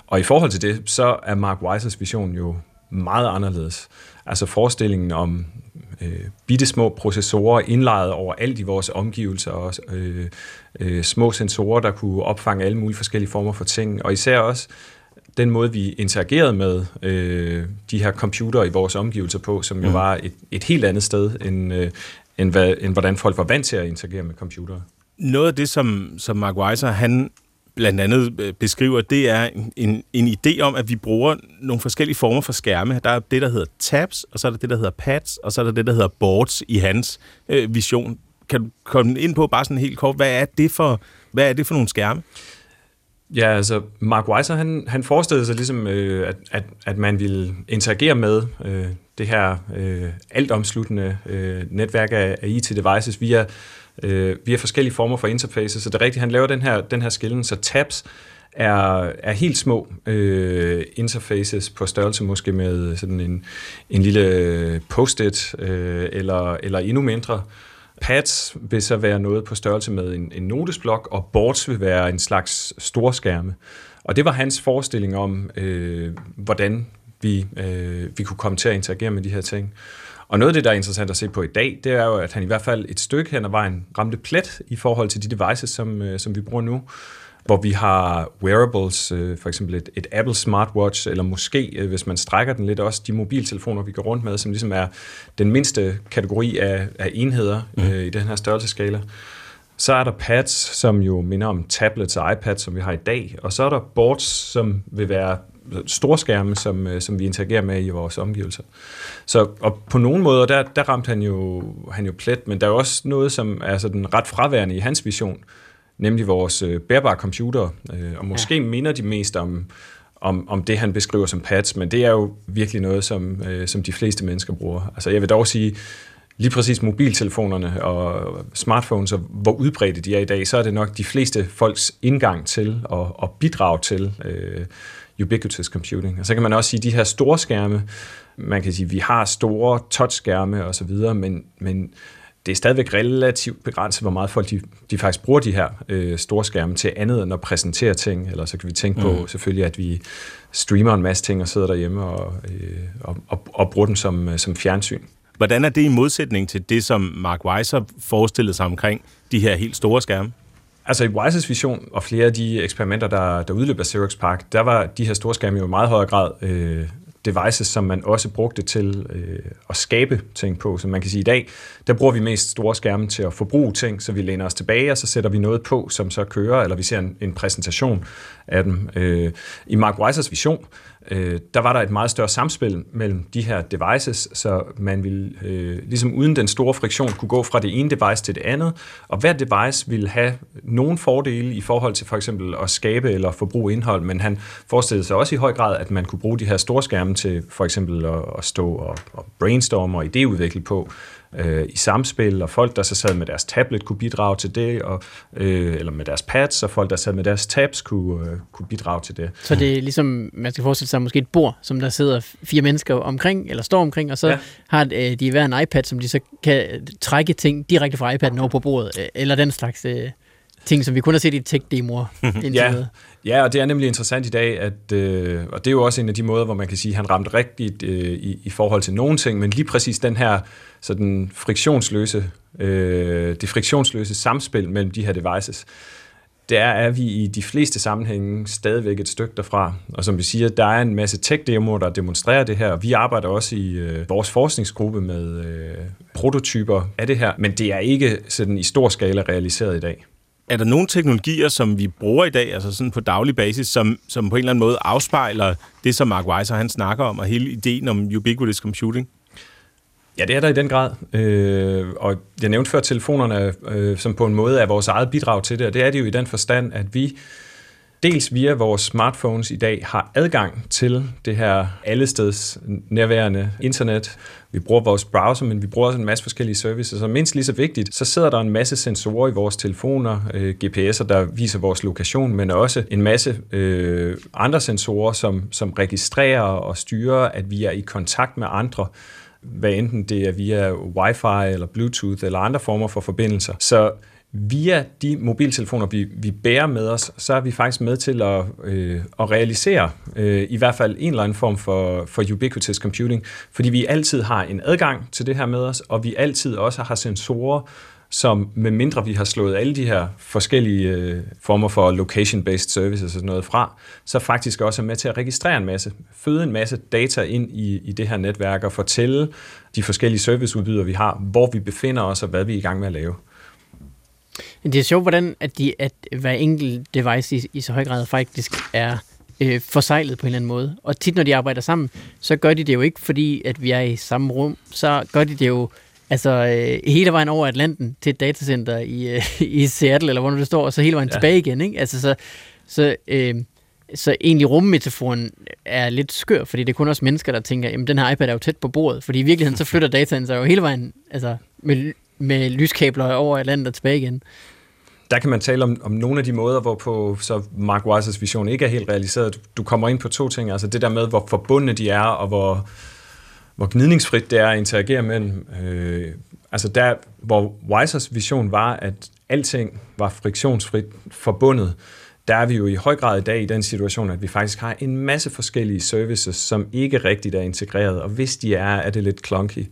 Og i forhold til det, så er Mark Weisers vision jo meget anderledes. Altså forestillingen om øh, bitte små processorer indlejret over alt i vores omgivelser, og øh, øh, små sensorer, der kunne opfange alle mulige forskellige former for ting, og især også den måde, vi interagerede med øh, de her computere i vores omgivelser på, som jo mm. var et, et helt andet sted, end, øh, end, hvad, end hvordan folk var vant til at interagere med computere. Noget af det, som, som Mark Weiser, han blandt andet øh, beskriver, det er en, en idé om, at vi bruger nogle forskellige former for skærme. Der er det, der hedder tabs, og så er der det, der hedder pads, og så er der det, der hedder boards i hans øh, vision. Kan du komme ind på bare sådan helt kort, hvad er det for, hvad er det for nogle skærme? Ja, altså Mark Weiser, han, han forestillede sig ligesom, øh, at, at, at man ville interagere med øh, det her øh, altomsluttende øh, netværk af, af IT-devices via øh, via forskellige former for interfaces. Så det er rigtigt, han laver den her, den her skillen, så tabs er, er helt små øh, interfaces på størrelse måske med sådan en, en lille post-it øh, eller, eller endnu mindre. Pads vil så være noget på størrelse med en, en notesblok, og boards vil være en slags storskærme. Og det var hans forestilling om, øh, hvordan vi, øh, vi kunne komme til at interagere med de her ting. Og noget af det, der er interessant at se på i dag, det er jo, at han i hvert fald et stykke hen ad vejen ramte plet i forhold til de devices, som, øh, som vi bruger nu hvor vi har wearables, øh, for eksempel et, et Apple smartwatch, eller måske, øh, hvis man strækker den lidt, også de mobiltelefoner, vi går rundt med, som ligesom er den mindste kategori af, af enheder mm. øh, i den her størrelseskala. Så er der pads, som jo minder om tablets og iPads, som vi har i dag, og så er der boards, som vil være storskærme, som, øh, som vi interagerer med i vores omgivelser. Så og på nogle måder, der, der ramte han jo, han jo plet, men der er også noget, som er sådan ret fraværende i hans vision, nemlig vores øh, bærbare computer. Øh, og måske ja. minder de mest om, om, om det, han beskriver som pads, men det er jo virkelig noget, som, øh, som de fleste mennesker bruger. Altså jeg vil dog sige, lige præcis mobiltelefonerne og smartphones, og hvor udbredte de er i dag, så er det nok de fleste folks indgang til at, at bidrage til øh, ubiquitous computing. Og så kan man også sige, at de her store skærme, man kan sige, at vi har store touchskærme og så videre, men, men det er stadigvæk relativt begrænset, hvor meget folk de, de faktisk bruger de her øh, store skærme til andet end at præsentere ting. Eller så kan vi tænke mm. på selvfølgelig, at vi streamer en masse ting og sidder derhjemme og, øh, og, og, og bruger dem som, øh, som fjernsyn. Hvordan er det i modsætning til det, som Mark Weiser forestillede sig omkring de her helt store skærme? Altså i Wises vision og flere af de eksperimenter, der, der udløb af Xerox Park, der var de her store skærme jo i meget højere grad øh, devices, som man også brugte til øh, at skabe ting på. Så man kan sige, at i dag, der bruger vi mest store skærme til at forbruge ting, så vi læner os tilbage, og så sætter vi noget på, som så kører, eller vi ser en, en præsentation af dem. Øh, I Mark Weissers vision, øh, der var der et meget større samspil mellem de her devices, så man ville øh, ligesom uden den store friktion kunne gå fra det ene device til det andet, og hver device ville have nogle fordele i forhold til for eksempel at skabe eller forbruge indhold, men han forestillede sig også i høj grad, at man kunne bruge de her store skærme til for eksempel at, at stå og, og brainstorme og idéudvikle på, øh, i samspil, og folk, der så sad med deres tablet, kunne bidrage til det, og, øh, eller med deres pads, og folk, der sad med deres tabs, kunne, øh, kunne bidrage til det. Så det er ligesom, man skal forestille sig måske et bord, som der sidder fire mennesker omkring, eller står omkring, og så ja. har øh, de hver en iPad, som de så kan trække ting direkte fra iPad'en over på bordet, øh, eller den slags... Øh, ting, som vi kun har set i tech-demoer ja. ja, og det er nemlig interessant i dag, at, øh, og det er jo også en af de måder, hvor man kan sige, at han ramte rigtigt øh, i, i forhold til nogle ting, men lige præcis den her sådan friktionsløse, øh, det friktionsløse samspil mellem de her devices, der er vi i de fleste sammenhænge stadigvæk et stykke derfra. Og som vi siger, der er en masse tech-demoer, der demonstrerer det her. Vi arbejder også i øh, vores forskningsgruppe med øh, prototyper af det her, men det er ikke sådan i stor skala realiseret i dag. er der nogle teknologier, som vi bruger i dag, altså sådan på daglig basis, som, som på en eller anden måde afspejler det, som Mark Weiser han snakker om, og hele ideen om ubiquitous computing? Ja, det er der i den grad. Øh, og jeg nævnte før telefonerne, øh, som på en måde er vores eget bidrag til det, og det er det jo i den forstand, at vi dels via vores smartphones i dag har adgang til det her allesteds nærværende internet. Vi bruger vores browser, men vi bruger også en masse forskellige services. Og mindst lige så vigtigt, så sidder der en masse sensorer i vores telefoner, øh, GPS'er, der viser vores lokation, men også en masse øh, andre sensorer, som, som registrerer og styrer, at vi er i kontakt med andre hvad enten det er via wifi eller bluetooth eller andre former for forbindelser. Så via de mobiltelefoner, vi, vi bærer med os, så er vi faktisk med til at, øh, at realisere øh, i hvert fald en eller anden form for, for ubiquitous computing, fordi vi altid har en adgang til det her med os, og vi altid også har sensorer, som med mindre vi har slået alle de her forskellige øh, former for location-based services og sådan noget fra, så faktisk også er med til at registrere en masse, føde en masse data ind i, i det her netværk og fortælle de forskellige serviceudbydere, vi har, hvor vi befinder os og hvad vi er i gang med at lave. Det er sjovt, hvordan at, de, at hver enkelt device i, i så høj grad faktisk er øh, forsejlet på en eller anden måde. Og tit, når de arbejder sammen, så gør de det jo ikke, fordi at vi er i samme rum. Så gør de det jo altså øh, hele vejen over Atlanten til et datacenter i, øh, i Seattle, eller hvor det står, og så hele vejen ja. tilbage igen. Ikke? Altså, så, så, øh, så egentlig rummetaforen er lidt skør, fordi det er kun også mennesker, der tænker, jamen den her iPad er jo tæt på bordet, fordi i virkeligheden så flytter dataen sig jo hele vejen altså, med, med lyskabler over Atlanten og tilbage igen. Der kan man tale om, om nogle af de måder, hvorpå så Mark Weisers vision ikke er helt realiseret. Du, du kommer ind på to ting, altså det der med, hvor forbundne de er, og hvor, hvor gnidningsfrit det er at interagere med. Øh, altså der, hvor Weisers vision var, at alting var friktionsfrit forbundet, der er vi jo i høj grad i dag i den situation, at vi faktisk har en masse forskellige services, som ikke rigtigt er integreret, og hvis de er, er det lidt clunky.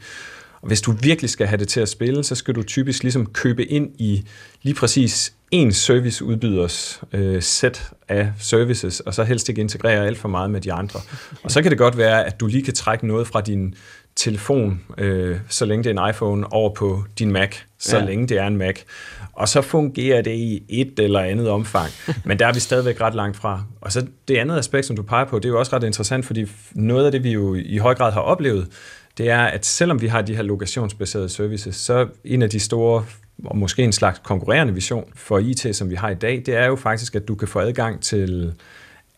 Og hvis du virkelig skal have det til at spille, så skal du typisk ligesom købe ind i lige præcis en serviceudbyders øh, sæt af services, og så helst ikke integrere alt for meget med de andre. Og så kan det godt være, at du lige kan trække noget fra din telefon, øh, så længe det er en iPhone, over på din Mac, så ja. længe det er en Mac. Og så fungerer det i et eller andet omfang. Men der er vi stadigvæk ret langt fra. Og så det andet aspekt, som du peger på, det er jo også ret interessant, fordi noget af det, vi jo i høj grad har oplevet, det er, at selvom vi har de her lokationsbaserede services, så en af de store og måske en slags konkurrerende vision for IT, som vi har i dag, det er jo faktisk, at du kan få adgang til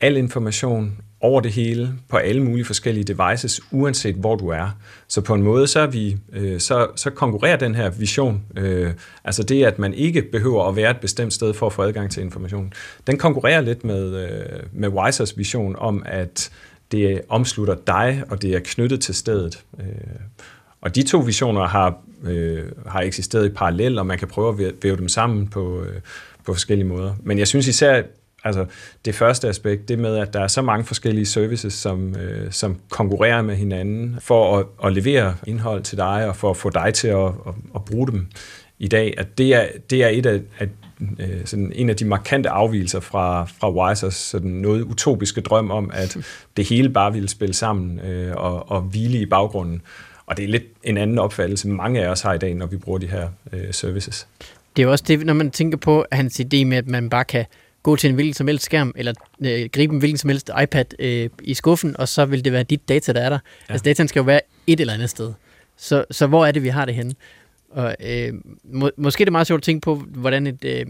al information over det hele, på alle mulige forskellige devices, uanset hvor du er. Så på en måde, så, er vi, øh, så, så konkurrerer den her vision, øh, altså det, at man ikke behøver at være et bestemt sted for at få adgang til information, den konkurrerer lidt med, øh, med Wisers vision om, at det omslutter dig, og det er knyttet til stedet. Øh, og de to visioner har, øh, har eksisteret i parallel, og man kan prøve at væve dem sammen på, øh, på forskellige måder. Men jeg synes især, altså det første aspekt, det med, at der er så mange forskellige services, som, øh, som konkurrerer med hinanden for at, at levere indhold til dig, og for at få dig til at, at, at bruge dem i dag, at det er, det er et af, af øh, sådan en af de markante afvielser fra, fra Wisers sådan noget utopiske drøm om, at det hele bare ville spille sammen øh, og, og hvile i baggrunden. Og det er lidt en anden opfattelse, mange af os har i dag, når vi bruger de her øh, services. Det er jo også det, når man tænker på hans idé med, at man bare kan gå til en hvilken som helst skærm, eller øh, gribe en hvilken som helst iPad øh, i skuffen, og så vil det være dit data, der er der. Ja. Altså dataen skal jo være et eller andet sted. Så, så hvor er det, vi har det henne? Og, øh, må, måske er det meget sjovt at tænke på, hvordan et, øh,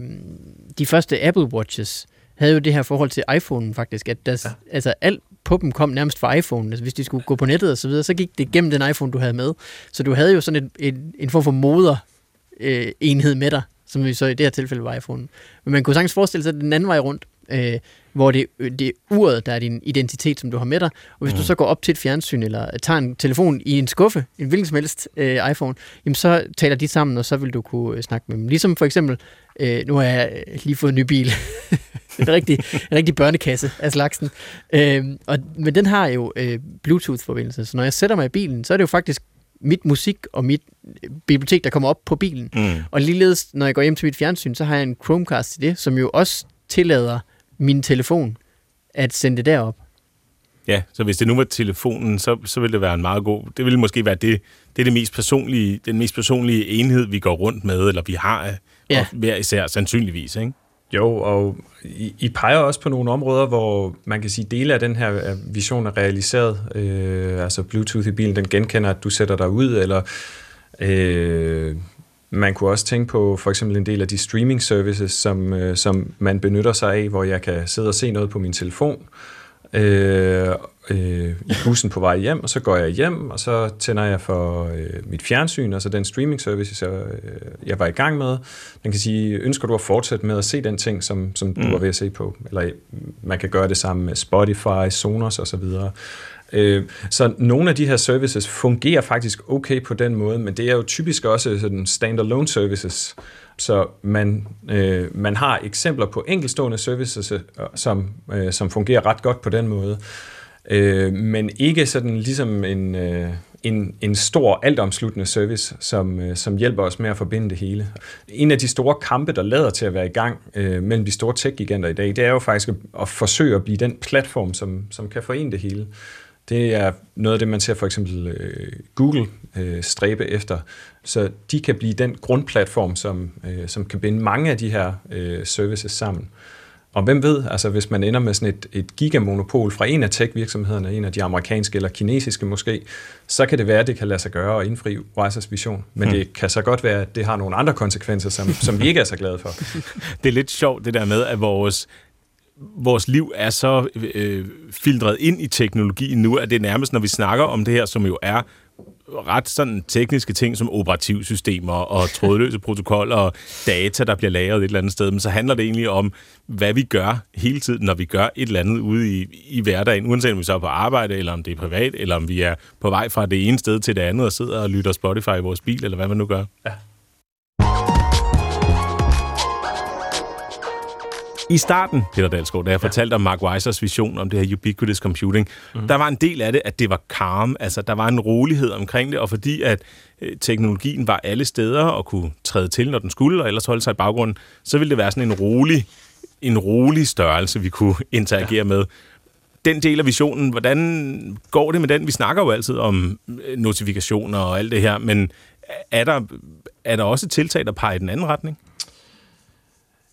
de første Apple Watches havde jo det her forhold til iPhone faktisk, at der, ja. altså, alt på dem kom nærmest fra iPhone. Altså, hvis de skulle gå på nettet og så videre, så gik det gennem den iPhone, du havde med. Så du havde jo sådan en, en, en form for moder øh, enhed med dig, som vi så i det her tilfælde var iPhone. Men man kunne sagtens forestille sig den anden vej rundt, øh, hvor det, det er uret, der er din identitet, som du har med dig. Og hvis mm. du så går op til et fjernsyn, eller tager en telefon i en skuffe, en hvilken som helst øh, iPhone, jamen så taler de sammen, og så vil du kunne øh, snakke med dem. Ligesom for eksempel, øh, nu har jeg lige fået en ny bil. en rigtig, en rigtig børnekasse af slagsen. Øh, og, men den har jo øh, Bluetooth-forbindelse, så når jeg sætter mig i bilen, så er det jo faktisk mit musik og mit øh, bibliotek, der kommer op på bilen. Mm. Og ligeledes, når jeg går hjem til mit fjernsyn, så har jeg en Chromecast til det, som jo også tillader min telefon at sende det derop. Ja, så hvis det nu var telefonen, så, så ville det være en meget god... Det ville måske være det, det er det mest personlige, den mest personlige enhed, vi går rundt med, eller vi har ja. Ja. hver især sandsynligvis, ikke? Jo, og I, I peger også på nogle områder, hvor man kan sige, dele af den her øh, vision er realiseret. Øh, altså Bluetooth i bilen, den genkender, at du sætter dig ud, eller øh, man kunne også tænke på for eksempel en del af de streaming services, som, øh, som man benytter sig af, hvor jeg kan sidde og se noget på min telefon øh, øh, i bussen på vej hjem, og så går jeg hjem, og så tænder jeg for øh, mit fjernsyn, altså den streaming service, jeg, øh, jeg var i gang med. Den kan sige, ønsker du at fortsætte med at se den ting, som, som du Mm. var ved at se på? Eller øh, man kan gøre det sammen med Spotify, Sonos osv. Øh, så nogle af de her services fungerer faktisk okay på den måde, men det er jo typisk også sådan standalone services, så man, øh, man har eksempler på enkeltstående services, øh, som, øh, som fungerer ret godt på den måde, øh, men ikke sådan ligesom en, øh, en, en stor altomsluttende service, som, øh, som hjælper os med at forbinde det hele. En af de store kampe, der lader til at være i gang øh, mellem de store tech-giganter i dag, det er jo faktisk at, at forsøge at blive den platform, som, som kan forene det hele. Det er noget af det, man ser for eksempel øh, Google øh, stræbe efter. Så de kan blive den grundplatform, som, øh, som kan binde mange af de her øh, services sammen. Og hvem ved, altså hvis man ender med sådan et, et gigamonopol fra en af tech-virksomhederne, en af de amerikanske eller kinesiske måske, så kan det være, at det kan lade sig gøre at indfri Wisers vision. Men Hmm. det kan så godt være, at det har nogle andre konsekvenser, som, som vi ikke er så glade for. Det er lidt sjovt, det der med, at vores, vores liv er så øh, filtreret ind i teknologien nu, at det er nærmest, når vi snakker om det her, som jo er ret sådan tekniske ting som operativsystemer og trådløse protokoller og data, der bliver lagret et eller andet sted, men så handler det egentlig om, hvad vi gør hele tiden, når vi gør et eller andet ude i, i hverdagen, uanset om vi så er på arbejde, eller om det er privat, eller om vi er på vej fra det ene sted til det andet og sidder og lytter Spotify i vores bil, eller hvad man nu gør. Ja. I starten, Peter Dalsgaard, da jeg ja. fortalte om Mark Weisers vision om det her ubiquitous computing, mm. der var en del af det, at det var calm, altså der var en rolighed omkring det, og fordi at øh, teknologien var alle steder og kunne træde til, når den skulle, og ellers holde sig i baggrunden, så ville det være sådan en rolig, en rolig størrelse, vi kunne interagere ja. med. Den del af visionen, hvordan går det med den? Vi snakker jo altid om øh, notifikationer og alt det her, men er der, er der også tiltag, der peger i den anden retning?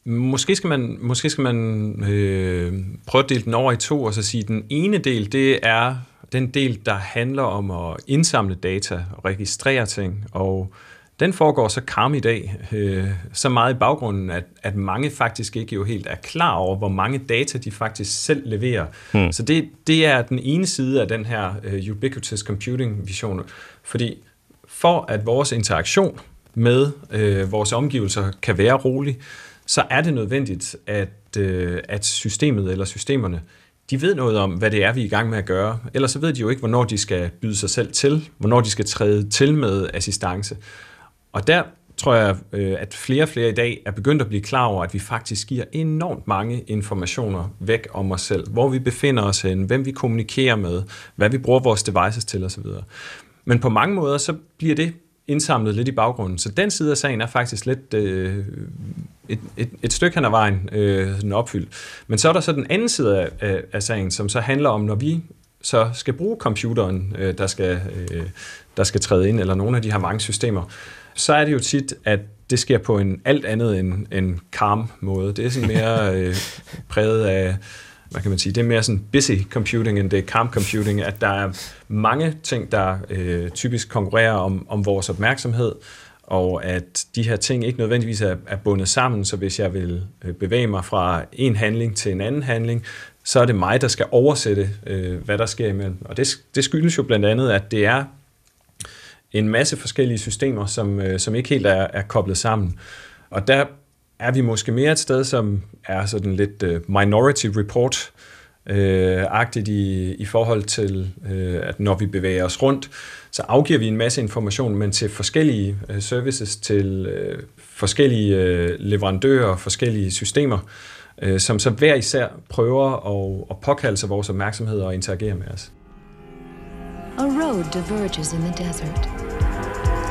Måske skal man, måske skal man øh, prøve at dele den over i to, og så sige, at den ene del, det er den del, der handler om at indsamle data og registrere ting, og den foregår så karm i dag, øh, så meget i baggrunden, at, at mange faktisk ikke jo helt er klar over, hvor mange data de faktisk selv leverer. Hmm. Så det, det er den ene side af den her øh, ubiquitous computing vision, fordi for at vores interaktion med øh, vores omgivelser kan være rolig, så er det nødvendigt, at, øh, at systemet eller systemerne, de ved noget om, hvad det er, vi er i gang med at gøre. Ellers så ved de jo ikke, hvornår de skal byde sig selv til, hvornår de skal træde til med assistance. Og der tror jeg, øh, at flere og flere i dag er begyndt at blive klar over, at vi faktisk giver enormt mange informationer væk om os selv. Hvor vi befinder os hen, hvem vi kommunikerer med, hvad vi bruger vores devices til osv. Men på mange måder, så bliver det indsamlet lidt i baggrunden. Så den side af sagen er faktisk lidt øh, et, et, et stykke hen ad vejen øh, sådan opfyldt. Men så er der så den anden side af, af, af sagen, som så handler om, når vi så skal bruge computeren, øh, der, skal, øh, der skal træde ind, eller nogle af de her mange systemer, så er det jo tit, at det sker på en alt andet end en calm måde. Det er sådan mere øh, præget af, hvad kan man sige, det er mere sådan busy computing, end det er calm computing, at der er mange ting, der øh, typisk konkurrerer om, om vores opmærksomhed, og at de her ting ikke nødvendigvis er, er bundet sammen, så hvis jeg vil øh, bevæge mig fra en handling til en anden handling, så er det mig, der skal oversætte, øh, hvad der sker imellem. Og det, det skyldes jo blandt andet, at det er en masse forskellige systemer, som, øh, som ikke helt er, er koblet sammen. Og der er vi måske mere et sted, som er sådan lidt øh, minority report, øh, Øh, agtigt i, i forhold til, øh, at når vi bevæger os rundt, så afgiver vi en masse information, men til forskellige øh, services, til øh, forskellige øh, leverandører, forskellige systemer, øh, som så hver især prøver at, at påkalde sig vores opmærksomhed og interagere med os. A road diverges in the desert.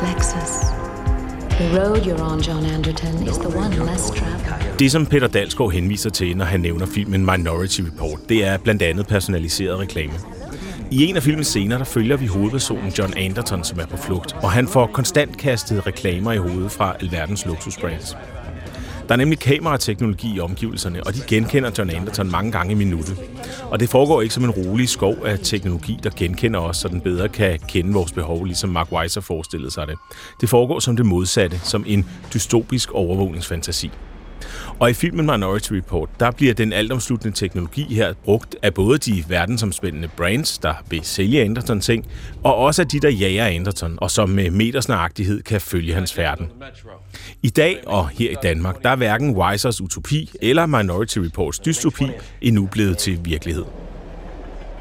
Lexus. The road you're on, John Anderton, is the one less traveled. Det, som Peter Dalsgaard henviser til, når han nævner filmen Minority Report, det er blandt andet personaliseret reklame. I en af filmens scener, der følger vi hovedpersonen John Anderton, som er på flugt, og han får konstant kastet reklamer i hovedet fra alverdens luksusbrands. Der er nemlig kamerateknologi i omgivelserne, og de genkender John Anderton mange gange i minuttet. Og det foregår ikke som en rolig skov af teknologi, der genkender os, så den bedre kan kende vores behov, ligesom Mark Weiser forestillede sig det. Det foregår som det modsatte, som en dystopisk overvågningsfantasi. Og i filmen Minority Report, der bliver den altomsluttende teknologi her brugt af både de verdensomspændende brands, der vil sælge Anderton ting, og også af de, der jager Anderton, og som med metersnagtighed kan følge hans færden. I dag og her i Danmark, der er hverken Weisers utopi eller Minority Reports dystopi endnu blevet til virkelighed.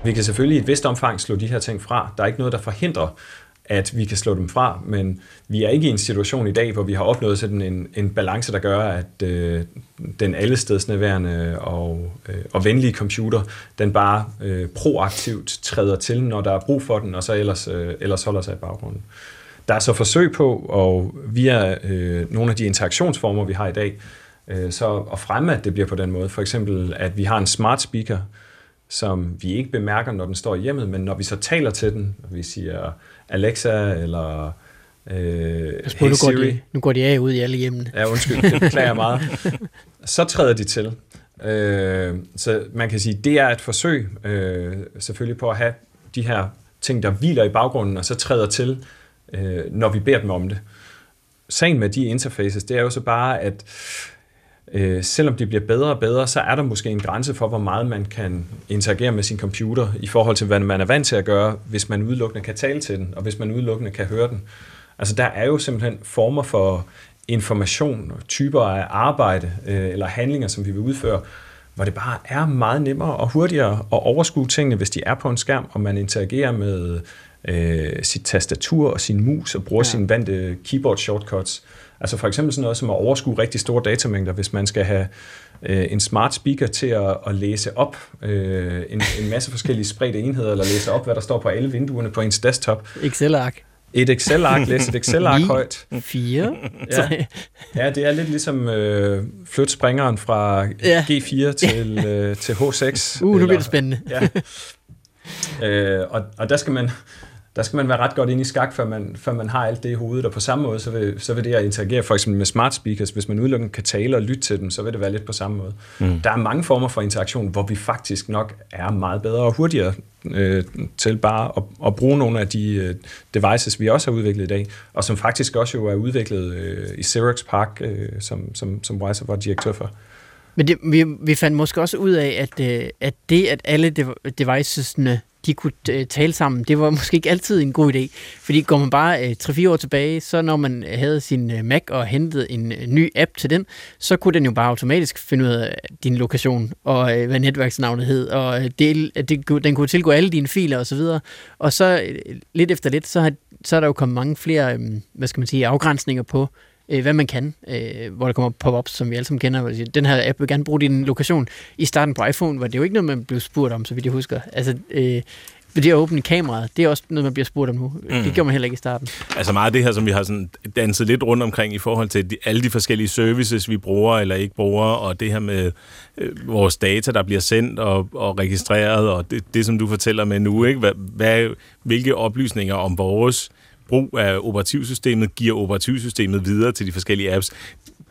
Vi kan selvfølgelig i et vist omfang slå de her ting fra. Der er ikke noget, der forhindrer, at vi kan slå dem fra, men vi er ikke i en situation i dag, hvor vi har opnået sådan en, en balance, der gør, at øh, den allestedsnærværende og, øh, og venlige computer, den bare øh, proaktivt træder til, når der er brug for den, og så ellers, øh, ellers holder sig i baggrunden. Der er så forsøg på, og via øh, nogle af de interaktionsformer, vi har i dag, øh, så at fremme, at det bliver på den måde. For eksempel, at vi har en smart speaker, som vi ikke bemærker, når den står i hjemmet, men når vi så taler til den, og vi siger Alexa eller øh, hey nu, går de, nu går de af ud i alle hjemmene. Ja, undskyld, det beklager jeg meget. Så træder de til. Øh, så man kan sige, det er et forsøg øh, selvfølgelig på at have de her ting, der hviler i baggrunden, og så træder til, øh, når vi beder dem om det. Sagen med de interfaces, det er jo så bare, at øh, selvom de bliver bedre og bedre, så er der måske en grænse for, hvor meget man kan interagere med sin computer i forhold til, hvad man er vant til at gøre, hvis man udelukkende kan tale til den, og hvis man udelukkende kan høre den. Altså der er jo simpelthen former for information, typer af arbejde øh, eller handlinger, som vi vil udføre, hvor det bare er meget nemmere og hurtigere at overskue tingene, hvis de er på en skærm, og man interagerer med øh, sit tastatur og sin mus og bruger ja. sine vante keyboard shortcuts. Altså for eksempel sådan noget som at overskue rigtig store datamængder, hvis man skal have øh, en smart speaker til at, at læse op øh, en, en masse forskellige spredte enheder, eller læse op, hvad der står på alle vinduerne på ens desktop. Excel-ark. Et Excel-ark, læse et Excel-ark højt. 4. Ja. ja, det er lidt ligesom øh, flytspringeren fra ja. G4 til, øh, til H6. Uh, nu bliver det spændende. ja. Øh, og, og der skal man der skal man være ret godt inde i skak, før man, før man har alt det i hovedet, og på samme måde, så vil, så vil det at interagere for eksempel med smart speakers, hvis man udelukkende kan tale og lytte til dem, så vil det være lidt på samme måde. Mm. Der er mange former for interaktion, hvor vi faktisk nok er meget bedre og hurtigere øh, til bare at, at bruge nogle af de øh, devices, vi også har udviklet i dag, og som faktisk også jo er udviklet øh, i Xerox Park, øh, som, som, som Weiser var direktør for. Men det, vi, vi fandt måske også ud af, at, øh, at det, at alle devicesne de kunne øh, tale sammen, det var måske ikke altid en god idé. Fordi går man bare øh, 3-4 år tilbage, så når man øh, havde sin øh, Mac og hentede en øh, ny app til den, så kunne den jo bare automatisk finde ud af din lokation, og øh, hvad netværksnavnet hed, og øh, det, øh, den kunne tilgå alle dine filer osv. Og, og så øh, lidt efter lidt, så, har, så er der jo kommet mange flere, øh, hvad skal man sige, afgrænsninger på, øh, hvad man kan, øh, hvor der kommer pop-ups, som vi alle sammen kender. Hvor siger, den her app vil gerne bruge din lokation. I starten på iPhone var det jo ikke noget, man blev spurgt om, så vidt jeg husker. Altså, øh, det at åbne kameraet, det er også noget, man bliver spurgt om nu. Mm. Det gjorde man heller ikke i starten. Altså meget af det her, som vi har sådan danset lidt rundt omkring i forhold til de, alle de forskellige services, vi bruger eller ikke bruger, og det her med øh, vores data, der bliver sendt og, og registreret, og det, det, som du fortæller med nu, ikke? Hvad, hvad, hvilke oplysninger om vores brug af operativsystemet giver operativsystemet videre til de forskellige apps.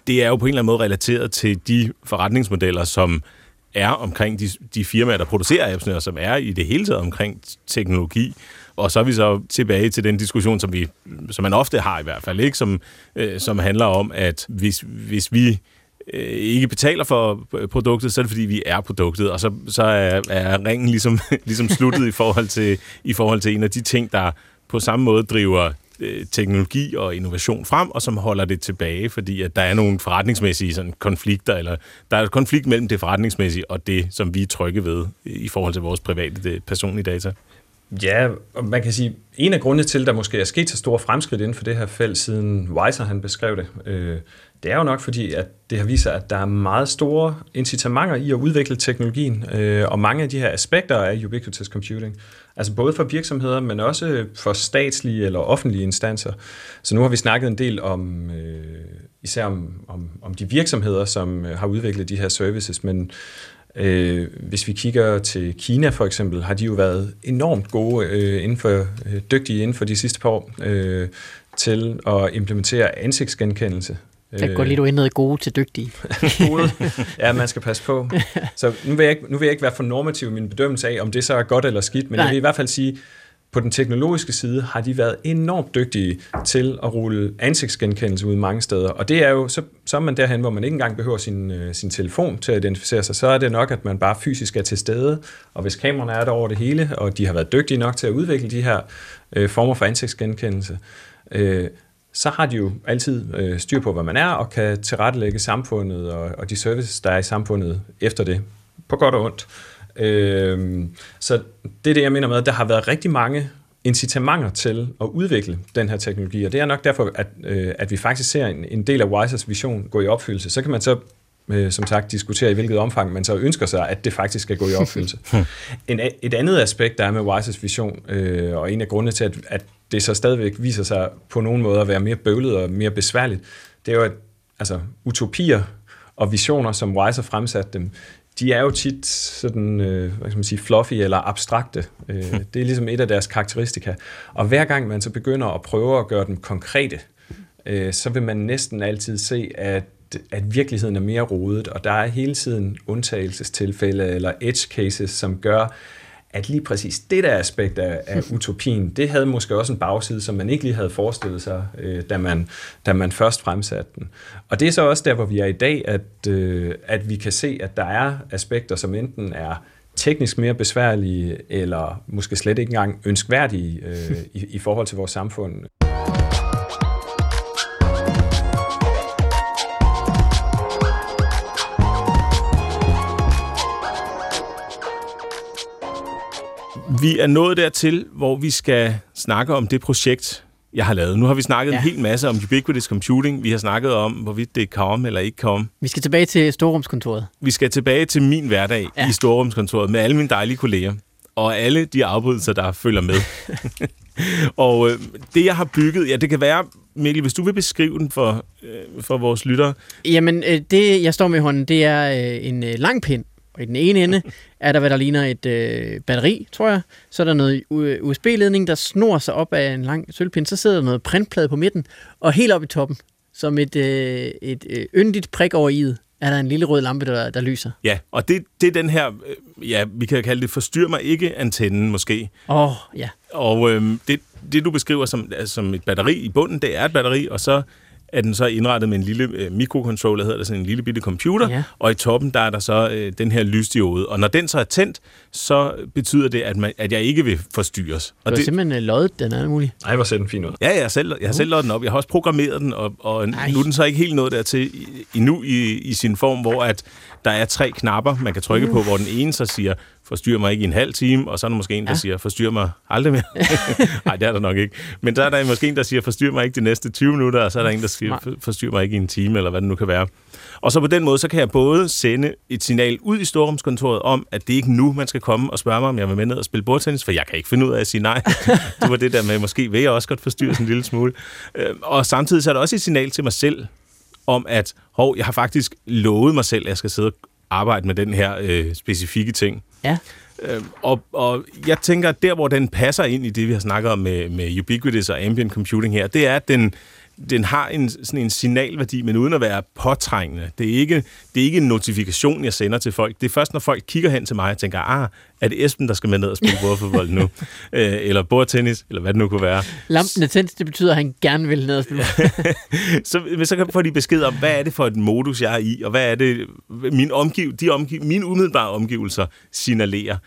Det er jo på en eller anden måde relateret til de forretningsmodeller, som er omkring de, de firmaer, der producerer appsene, og som er i det hele taget omkring teknologi. Og så er vi så tilbage til den diskussion, som, vi, som man ofte har i hvert fald, ikke? Som, øh, som handler om, at hvis, hvis vi øh, ikke betaler for øh, produktet, så er det fordi, vi er produktet, og så, så er, er ringen ligesom, ligesom sluttet i forhold, til, i forhold til en af de ting, der på samme måde driver øh, teknologi og innovation frem, og som holder det tilbage, fordi at der er nogle forretningsmæssige sådan, konflikter, eller der er et konflikt mellem det forretningsmæssige og det, som vi er trygge ved i forhold til vores private det, personlige data. Ja, og man kan sige, en af grundene til, at der måske er sket så store fremskridt inden for det her felt, siden Weiser han beskrev det, øh, Det er jo nok fordi, at det har vist sig, at der er meget store incitamenter i at udvikle teknologien, øh, og mange af de her aspekter af ubiquitous computing, altså både for virksomheder, men også for statslige eller offentlige instanser. Så nu har vi snakket en del om, øh, især om, om, om de virksomheder, som øh, har udviklet de her services, men Øh, hvis vi kigger til Kina for eksempel, har de jo været enormt gode, øh, inden for, øh, dygtige inden for de sidste par år, øh, til at implementere ansigtsgenkendelse. Jeg går lidt noget gode til dygtige. gode. Ja, man skal passe på. Så nu vil, jeg ikke, nu vil jeg ikke være for normativ i min bedømmelse af, om det så er godt eller skidt, men Nej. jeg vil i hvert fald sige, på den teknologiske side har de været enormt dygtige til at rulle ansigtsgenkendelse ud mange steder. Og det er jo, så, så er man derhen, hvor man ikke engang behøver sin, øh, sin telefon til at identificere sig. Så er det nok, at man bare fysisk er til stede. Og hvis kameraerne er der over det hele, og de har været dygtige nok til at udvikle de her øh, former for ansigtsgenkendelse, øh, så har de jo altid øh, styr på, hvad man er, og kan tilrettelægge samfundet og, og de services, der er i samfundet efter det, på godt og ondt. Øh, så det er det, jeg mener med, at der har været rigtig mange incitamenter til at udvikle den her teknologi, og det er nok derfor, at, øh, at vi faktisk ser en, en del af Wisers vision gå i opfyldelse. Så kan man så øh, som sagt diskutere i hvilket omfang man så ønsker sig, at det faktisk skal gå i opfyldelse. en, et andet aspekt, der er med Wisers vision, øh, og en af grundene til, at, at det så stadigvæk viser sig på nogen måde at være mere bøvlet og mere besværligt, det er jo, at altså, utopier og visioner, som Wiser fremsatte dem, de er jo tit sådan, øh, hvad skal man sige, fluffy eller abstrakte. Øh, det er ligesom et af deres karakteristika. Og hver gang man så begynder at prøve at gøre dem konkrete, øh, så vil man næsten altid se, at at virkeligheden er mere rodet, og der er hele tiden undtagelsestilfælde eller edge cases, som gør, at lige præcis det der aspekt af, af utopien, det havde måske også en bagside, som man ikke lige havde forestillet sig, øh, da, man, da man først fremsatte den. Og det er så også der, hvor vi er i dag, at, øh, at vi kan se, at der er aspekter, som enten er teknisk mere besværlige, eller måske slet ikke engang ønskværdige øh, i, i forhold til vores samfund. Vi er nået dertil, hvor vi skal snakke om det projekt, jeg har lavet. Nu har vi snakket ja. en hel masse om ubiquitous computing. Vi har snakket om, hvorvidt det kan om eller ikke kan om. Vi skal tilbage til storrumskontoret. Vi skal tilbage til min hverdag ja. i storrumskontoret med alle mine dejlige kolleger. Og alle de afbrydelser, der følger med. og øh, det, jeg har bygget, ja, det kan være, Mikkel, hvis du vil beskrive den for, øh, for vores lyttere. Jamen, øh, det, jeg står med i hånden, det er øh, en øh, lang pind, og i den ene ende er der, hvad der ligner et øh, batteri, tror jeg. Så er der noget USB-ledning, der snor sig op af en lang sølvpind. Så sidder der noget printplade på midten, og helt op i toppen, som et, øh, et øh, yndigt prik over i'et, er der en lille rød lampe, der, der lyser. Ja, og det, det er den her, øh, ja, vi kan kalde det forstyr mig ikke antennen måske. Åh, oh, ja. Og øh, det, det, du beskriver som, som et batteri i bunden, det er et batteri, og så er den så indrettet med en lille øh, mikrocontroller, hedder det sådan en lille bitte computer, ja. og i toppen der er der så øh, den her lysdiode. Og når den så er tændt, så betyder det, at, man, at jeg ikke vil forstyrres. Og det er simpelthen øh, loddet, den er mulig. Ej, hvor ser den fin ud. Ja, jeg har selv, jeg har selv loddet den op. Jeg har også programmeret den, og, og nu er den så ikke helt nået dertil endnu i, i sin form, hvor at der er tre knapper, man kan trykke uh. på, hvor den ene så siger, forstyr mig ikke i en halv time, og så er der måske en, der ja. siger, forstyr mig aldrig mere. Nej, det er der nok ikke. Men der er der måske en, der siger, forstyr mig ikke de næste 20 minutter, og så er der en, der siger, forstyr mig ikke i en time, eller hvad det nu kan være. Og så på den måde, så kan jeg både sende et signal ud i storrumskontoret om, at det ikke er nu, man skal komme og spørge mig, om jeg vil med ned og spille bordtennis, for jeg kan ikke finde ud af at sige nej. det var det der med, måske vil jeg også godt forstyrre en lille smule. Øhm, og samtidig så er der også et signal til mig selv, om at, hov, jeg har faktisk lovet mig selv, at jeg skal sidde og arbejde med den her øh, specifikke ting. Ja. Øh, og, og jeg tænker, at der, hvor den passer ind i det, vi har snakket om med, med ubiquitous og ambient computing her, det er, at den, den har en, sådan en signalværdi, men uden at være påtrængende. Det er, ikke, det er ikke en notifikation, jeg sender til folk. Det er først, når folk kigger hen til mig og tænker, ah, er det Esben, der skal med ned og spille bordfodbold nu? øh, eller bordtennis, eller hvad det nu kunne være. Lampen er tændt, det betyder, at han gerne vil ned og spille så, men så kan få de besked om, hvad er det for et modus, jeg er i, og hvad er det, min omgiv, de omgiv, mine umiddelbare omgivelser signalerer,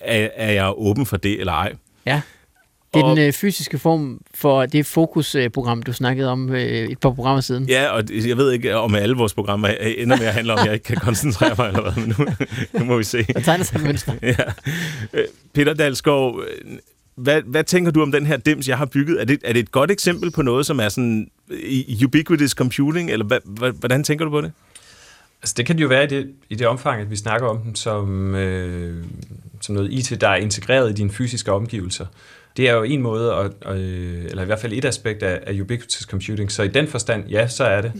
er, er jeg åben for det eller ej. Ja. Det er og, den øh, fysiske form for det fokusprogram, du snakkede om øh, et par programmer siden. Ja, og jeg ved ikke, om alle vores programmer ender med at handle om, at jeg ikke kan koncentrere mig eller hvad, men nu, nu må vi se. Der tegner sig mønster. ja. Øh, Peter Dalsgaard, hvad, hvad tænker du om den her dims, jeg har bygget? Er det, er det et godt eksempel på noget, som er sådan i ubiquitous computing, eller hvad, hvad, hvordan tænker du på det? Altså det kan det jo være i det, i det omfang, at vi snakker om dem som, øh, som noget IT, der er integreret i dine fysiske omgivelser. Det er jo en måde, at, øh, eller i hvert fald et aspekt af, af ubiquitous computing. Så i den forstand, ja, så er det.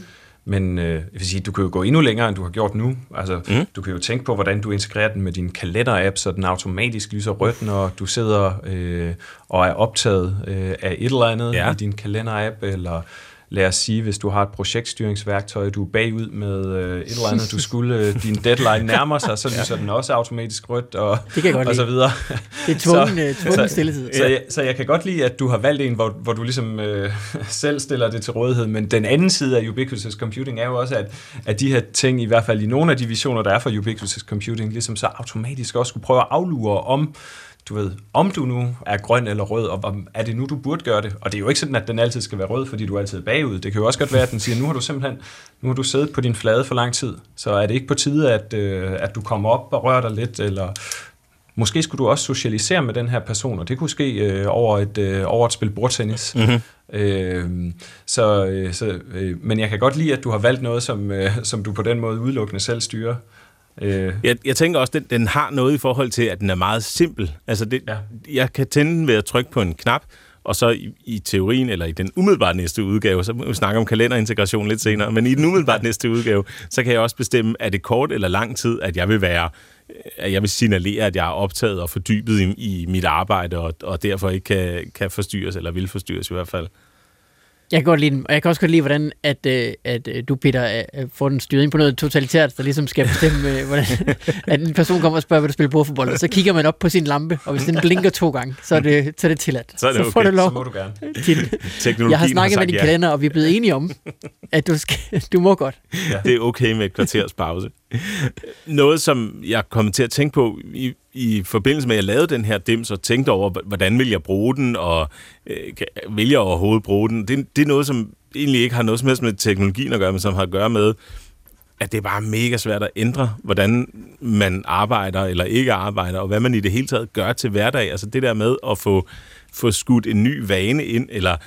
Men øh, jeg vil sige, du kan jo gå endnu længere, end du har gjort nu. Altså, mm. Du kan jo tænke på, hvordan du integrerer den med din kalender-app, så den automatisk lyser rødt, når du sidder øh, og er optaget øh, af et eller andet ja. i din kalender-app, eller lad os sige, hvis du har et projektstyringsværktøj, du er bagud med øh, et eller andet, du skulle, øh, din deadline nærmer sig, så lyser ja. den også automatisk rødt, og, det kan og så videre. Det er tvungen, så, tvungen stilletid. Så, så, jeg, så jeg kan godt lide, at du har valgt en, hvor, hvor du ligesom øh, selv stiller det til rådighed, men den anden side af ubiquitous computing er jo også, at, at de her ting, i hvert fald i nogle af de visioner, der er for ubiquitous computing, ligesom så automatisk også skulle prøve at aflure om du ved, om du nu er grøn eller rød, og om, er det nu, du burde gøre det? Og det er jo ikke sådan, at den altid skal være rød, fordi du er altid bagud. Det kan jo også godt være, at den siger, nu har du simpelthen nu har du siddet på din flade for lang tid, så er det ikke på tide, at, øh, at du kommer op og rører dig lidt, eller måske skulle du også socialisere med den her person, og det kunne ske øh, over, et, øh, over et spil bordtennis. Mm-hmm. Øh, så, øh, så, øh, men jeg kan godt lide, at du har valgt noget, som, øh, som du på den måde udelukkende selv styrer. Øh. Jeg, jeg tænker også, at den, den har noget i forhold til, at den er meget simpel. Altså det, ja. Jeg kan tænde den ved at trykke på en knap, og så i, i teorien, eller i den umiddelbart næste udgave, så vi snakke om kalenderintegration lidt senere, men i den umiddelbart næste udgave, så kan jeg også bestemme, er det kort eller lang tid, at jeg vil være at jeg vil signalere, at jeg er optaget og fordybet i, i mit arbejde, og, og derfor ikke kan, kan forstyrres, eller vil forstyrres i hvert fald. Jeg kan godt lide den, og jeg kan også godt lide, hvordan at, øh, at øh, du, Peter, øh, får den styret ind på noget totalitært, der ligesom skal bestemme, hvordan, at en person kommer og spørger, hvad du spiller bordfodbold, og så kigger man op på sin lampe, og hvis den blinker to gange, så er det, så er det tilladt. Så, er det okay. så får du lov så må du gerne. Til, jeg har snakket har med din ja. kalender, og vi er blevet enige om, at du, skal, du må godt. Ja. Det er okay med et kvarters pause. Noget, som jeg kom til at tænke på i, i forbindelse med, at jeg lavede den her dims og tænkte over, hvordan vil jeg bruge den, og øh, vil jeg overhovedet bruge den, det, det er noget, som egentlig ikke har noget som helst med teknologien at gøre, men som har at gøre med, at det er bare mega svært at ændre, hvordan man arbejder eller ikke arbejder, og hvad man i det hele taget gør til hverdag. Altså det der med at få, få skudt en ny vane ind, eller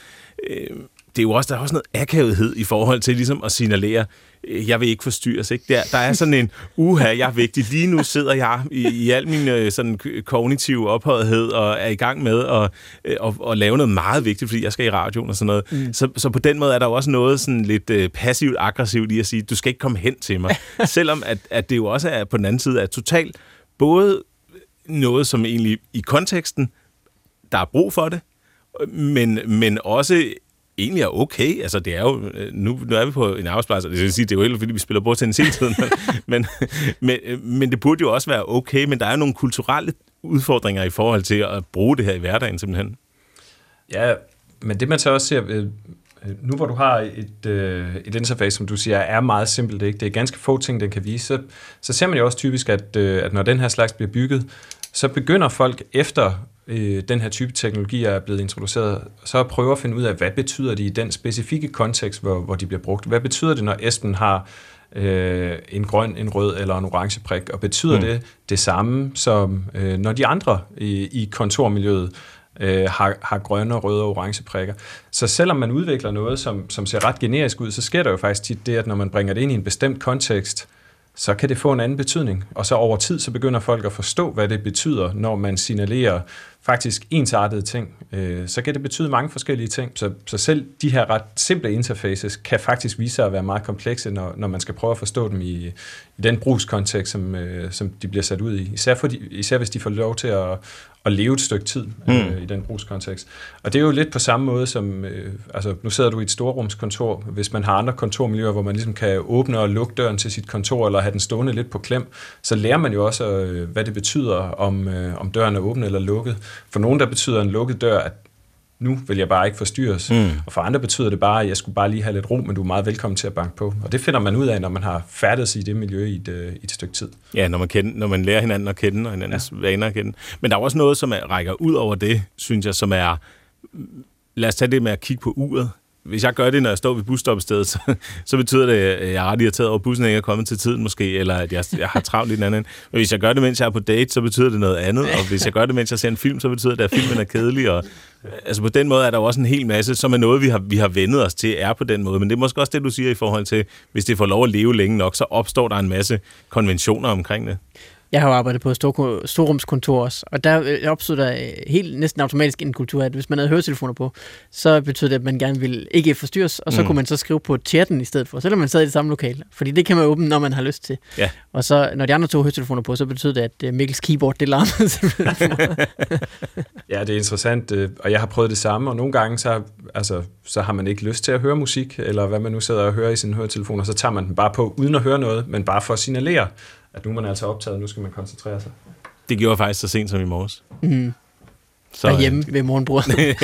øh, det er jo også, der er også noget akavethed i forhold til ligesom at signalere, jeg vil ikke forstyrres. Ikke? Der, der er sådan en, uha, jeg er vigtig. Lige nu sidder jeg i, i al min øh, sådan kognitive ophøjethed og er i gang med at, øh, at, at lave noget meget vigtigt, fordi jeg skal i radioen og sådan noget. Mm. Så, så på den måde er der også noget sådan lidt passivt-aggressivt i at sige, du skal ikke komme hen til mig. Selvom at, at det jo også er på den anden side er totalt både noget, som egentlig i konteksten, der er brug for det, men, men også egentlig er okay. Altså, det er jo, øh, nu, nu er vi på en arbejdsplads, og det vil sige, det er jo helt fordi vi spiller bordtennis hele tiden, men, men, øh, men det burde jo også være okay, men der er nogle kulturelle udfordringer i forhold til at bruge det her i hverdagen simpelthen. Ja, men det man så også ser, øh, nu hvor du har et, øh, et interface, som du siger, er meget simpelt, ikke? det er ganske få ting, den kan vise, så, så ser man jo også typisk, at, at når den her slags bliver bygget, så begynder folk efter øh, den her type teknologi er blevet introduceret, så prøve at finde ud af, hvad betyder det i den specifikke kontekst, hvor, hvor de bliver brugt. Hvad betyder det, når Esben har øh, en grøn, en rød eller en orange prik, og betyder mm. det det samme, som øh, når de andre i, i kontormiljøet øh, har, har grønne, røde og orange prikker. Så selvom man udvikler noget, som, som ser ret generisk ud, så sker der jo faktisk tit det, at når man bringer det ind i en bestemt kontekst, så kan det få en anden betydning. Og så over tid, så begynder folk at forstå, hvad det betyder, når man signalerer faktisk ensartede ting. Øh, så kan det betyde mange forskellige ting. Så, så selv de her ret simple interfaces kan faktisk vise sig at være meget komplekse, når, når man skal prøve at forstå dem i, i den brugskontekst, som, øh, som de bliver sat ud i. Især, fordi, især hvis de får lov til at, at leve et stykke tid øh, mm. i den brugskontekst. Og det er jo lidt på samme måde som, øh, altså nu sidder du i et storrumskontor, hvis man har andre kontormiljøer, hvor man ligesom kan åbne og lukke døren til sit kontor, eller have den stående lidt på klem, så lærer man jo også, øh, hvad det betyder, om, øh, om døren er åben eller lukket. For nogen, der betyder en lukket dør, at nu vil jeg bare ikke forstyrres. Mm. Og for andre betyder det bare, at jeg skulle bare lige have lidt ro, men du er meget velkommen til at banke på. Og det finder man ud af, når man har færdighed i det miljø i et, øh, i et stykke tid. Ja, når man, kender, når man lærer hinanden at kende, og hinandens ja. vaner at kende. Men der er også noget, som er, rækker ud over det, synes jeg, som er... Lad os tage det med at kigge på uret hvis jeg gør det, når jeg står ved busstoppestedet, så, så betyder det, at jeg er ret irriteret over, at bussen ikke er kommet til tiden måske, eller at jeg, jeg har travlt i den anden. Men hvis jeg gør det, mens jeg er på date, så betyder det noget andet. Og hvis jeg gør det, mens jeg ser en film, så betyder det, at filmen er kedelig. Og, altså på den måde er der jo også en hel masse, som er noget, vi har, vi har vendet os til, er på den måde. Men det er måske også det, du siger i forhold til, hvis det får lov at leve længe nok, så opstår der en masse konventioner omkring det. Jeg har jo arbejdet på et stor, storrumskontor også, og der øh, opstod der øh, helt næsten automatisk en kultur, at hvis man havde høretelefoner på, så betød det, at man gerne ville ikke forstyrres, og så mm. kunne man så skrive på chatten i stedet for, selvom man sad i det samme lokale. Fordi det kan man åbne, når man har lyst til. Ja. Og så, når de andre tog høretelefoner på, så betød det, at øh, Mikkels keyboard, det larmede simpelthen. Ja, det er interessant, og jeg har prøvet det samme, og nogle gange så, altså, så har man ikke lyst til at høre musik, eller hvad man nu sidder og hører i sin høretelefon, og så tager man den bare på, uden at høre noget, men bare for at signalere, at nu er man altså optaget, nu skal man koncentrere sig. Det gjorde jeg faktisk så sent som i morges. Mm. Så, Derhjemme ved morgenbordet.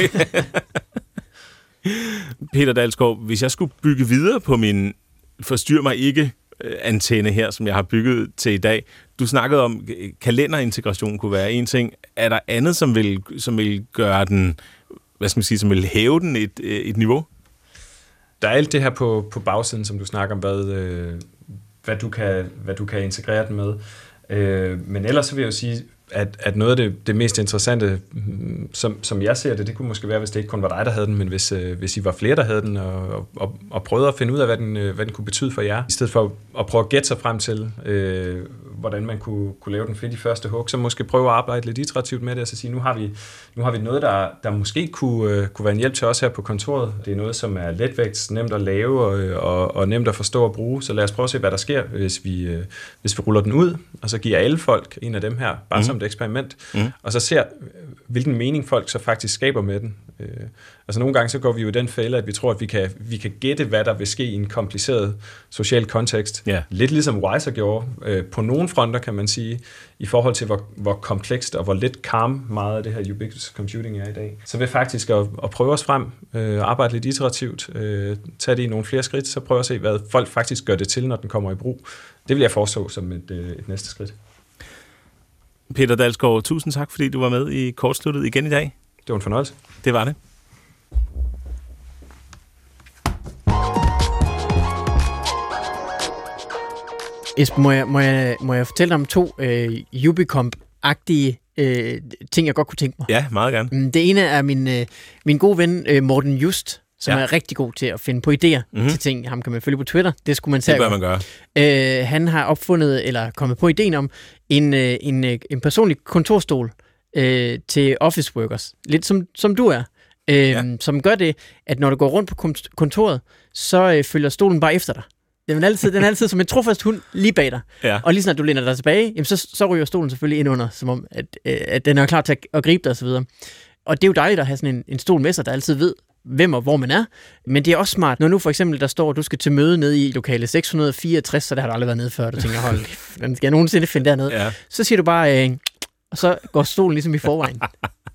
Peter Dalsgaard, hvis jeg skulle bygge videre på min forstyr mig ikke øh, antenne her, som jeg har bygget til i dag. Du snakkede om, øh, kalenderintegration kunne være en ting. Er der andet, som vil, som vil gøre den, hvad skal man sige, som vil hæve den et, øh, et niveau? Der er alt det her på, på bagsiden, som du snakker om, hvad, øh, hvad, du kan, hvad du kan integrere den med. Øh, men ellers så vil jeg jo sige, at, at noget af det, det mest interessante, mm, som, som jeg ser det, det kunne måske være, hvis det ikke kun var dig, der havde den, men hvis, øh, hvis I var flere, der havde den, og, og, og prøvede at finde ud af, hvad den, øh, hvad den kunne betyde for jer, i stedet for at prøve at gætte sig frem til, øh, hvordan man kunne, kunne lave den fedt i første hug, så måske prøve at arbejde lidt iterativt med det, og så sige, nu har vi, nu har vi noget, der, der måske kunne, øh, kunne være en hjælp til os her på kontoret. Det er noget, som er letvægt, nemt at lave og, og, og nemt at forstå og bruge, så lad os prøve at se, hvad der sker, hvis vi, øh, hvis vi ruller den ud, og så giver alle folk en af dem her, bare mm. Som et eksperiment, mm. og så ser, hvilken mening folk så faktisk skaber med den. Øh, altså nogle gange så går vi jo i den fælde, at vi tror, at vi kan, vi kan gætte, hvad der vil ske i en kompliceret social kontekst. Ja. Lidt ligesom Weiser gjorde, øh, på nogle fronter kan man sige, i forhold til hvor, hvor komplekst og hvor lidt calm meget af det her ubiquitous computing er i dag. Så ved faktisk at, at prøve os frem, øh, arbejde lidt iterativt, øh, tage det i nogle flere skridt, så prøve at se, hvad folk faktisk gør det til, når den kommer i brug. Det vil jeg forestå som et, øh, et næste skridt. Peter Dalsgaard, tusind tak, fordi du var med i Kortsluttet igen i dag. Det var en fornøjelse. Det var det. Esben, må jeg, må, jeg, må jeg fortælle dig om to øh, Ubicomp-agtige øh, ting, jeg godt kunne tænke mig? Ja, meget gerne. Mm, Det ene er min, øh, min gode ven øh, Morten Just, som Ja. er rigtig god til at finde på idéer Mhm. mm-hmm. til ting. Ham kan man følge på Twitter. Det skulle man tage. Det bør man gøre. Øh, han har opfundet, eller kommet på ideen om, en, øh, en, øh, en personlig kontorstol øh, til office workers. Lidt som, som du er. Øh, Ja. Som gør det, at når du går rundt på kon- kontoret, så øh, følger stolen bare efter dig. Den er altid, den er altid som en trofast hund lige bag dig. Ja. Og lige snart du læner dig tilbage, jamen så, så ryger stolen selvfølgelig ind under, som om, at, øh, at den er klar til at, at gribe dig osv. Og det er jo dejligt at have sådan en, en stol med sig, der altid ved, hvem og hvor man er. Men det er også smart, når nu for eksempel der står, at du skal til møde nede i lokale 664, så der har du aldrig været nede før, du tænker, hold, hvordan skal jeg nogensinde finde dernede? Ja. Så siger du bare, øh, og så går stolen ligesom i forvejen.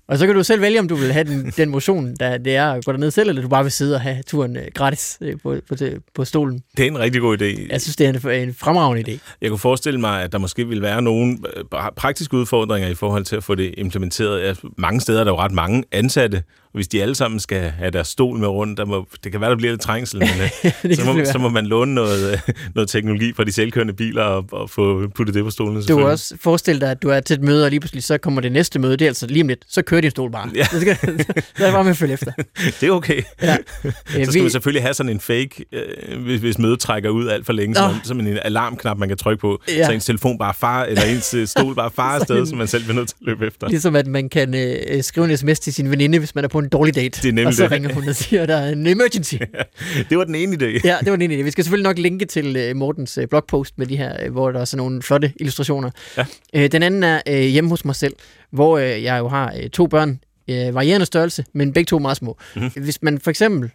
og så kan du selv vælge, om du vil have den, den motion, der det er at gå derned selv, eller du bare vil sidde og have turen øh, gratis øh, på, på, på stolen. Det er en rigtig god idé. Jeg synes, det er en, en fremragende idé. Jeg kunne forestille mig, at der måske ville være nogle øh, praktiske udfordringer i forhold til at få det implementeret. Mange steder er der jo ret mange ansatte, og hvis de alle sammen skal have deres stol med rundt, der må, det kan være, der bliver lidt trængsel, men øh, det så, må, så må man låne noget, øh, noget teknologi fra de selvkørende biler og, og få puttet det på stolen. Du kan også forestille dig, at du er til et møde, og lige pludselig så kommer det næste møde, det er altså lige om lidt, så kører din stol bare. Ja. Så, skal, så er det bare med at følge efter. Det er okay. Ja. Så skal man selvfølgelig have sådan en fake, øh, hvis, hvis mødet trækker ud alt for længe, Nå. som, som en alarmknap, man kan trykke på, Ja. så ens telefon bare far, eller ens øh, stol bare far afsted, så man selv bliver nødt til at løbe efter. Ligesom at man kan øh, skrive en sms til sin veninde, hvis man er på en dårlig date. Det er nemlig og så det. ringer hun og siger, der er en emergency. Det var den ene idé. ja, det var den ene idé. Vi skal selvfølgelig nok linke til øh, Mortens øh, blogpost med de her, øh, hvor der er sådan nogle flotte illustrationer. Ja. Den anden er hjemme hos mig selv, hvor jeg jo har to børn, varierende størrelse, men begge to meget små. Mhm. Mm-hmm. Hvis man for eksempel,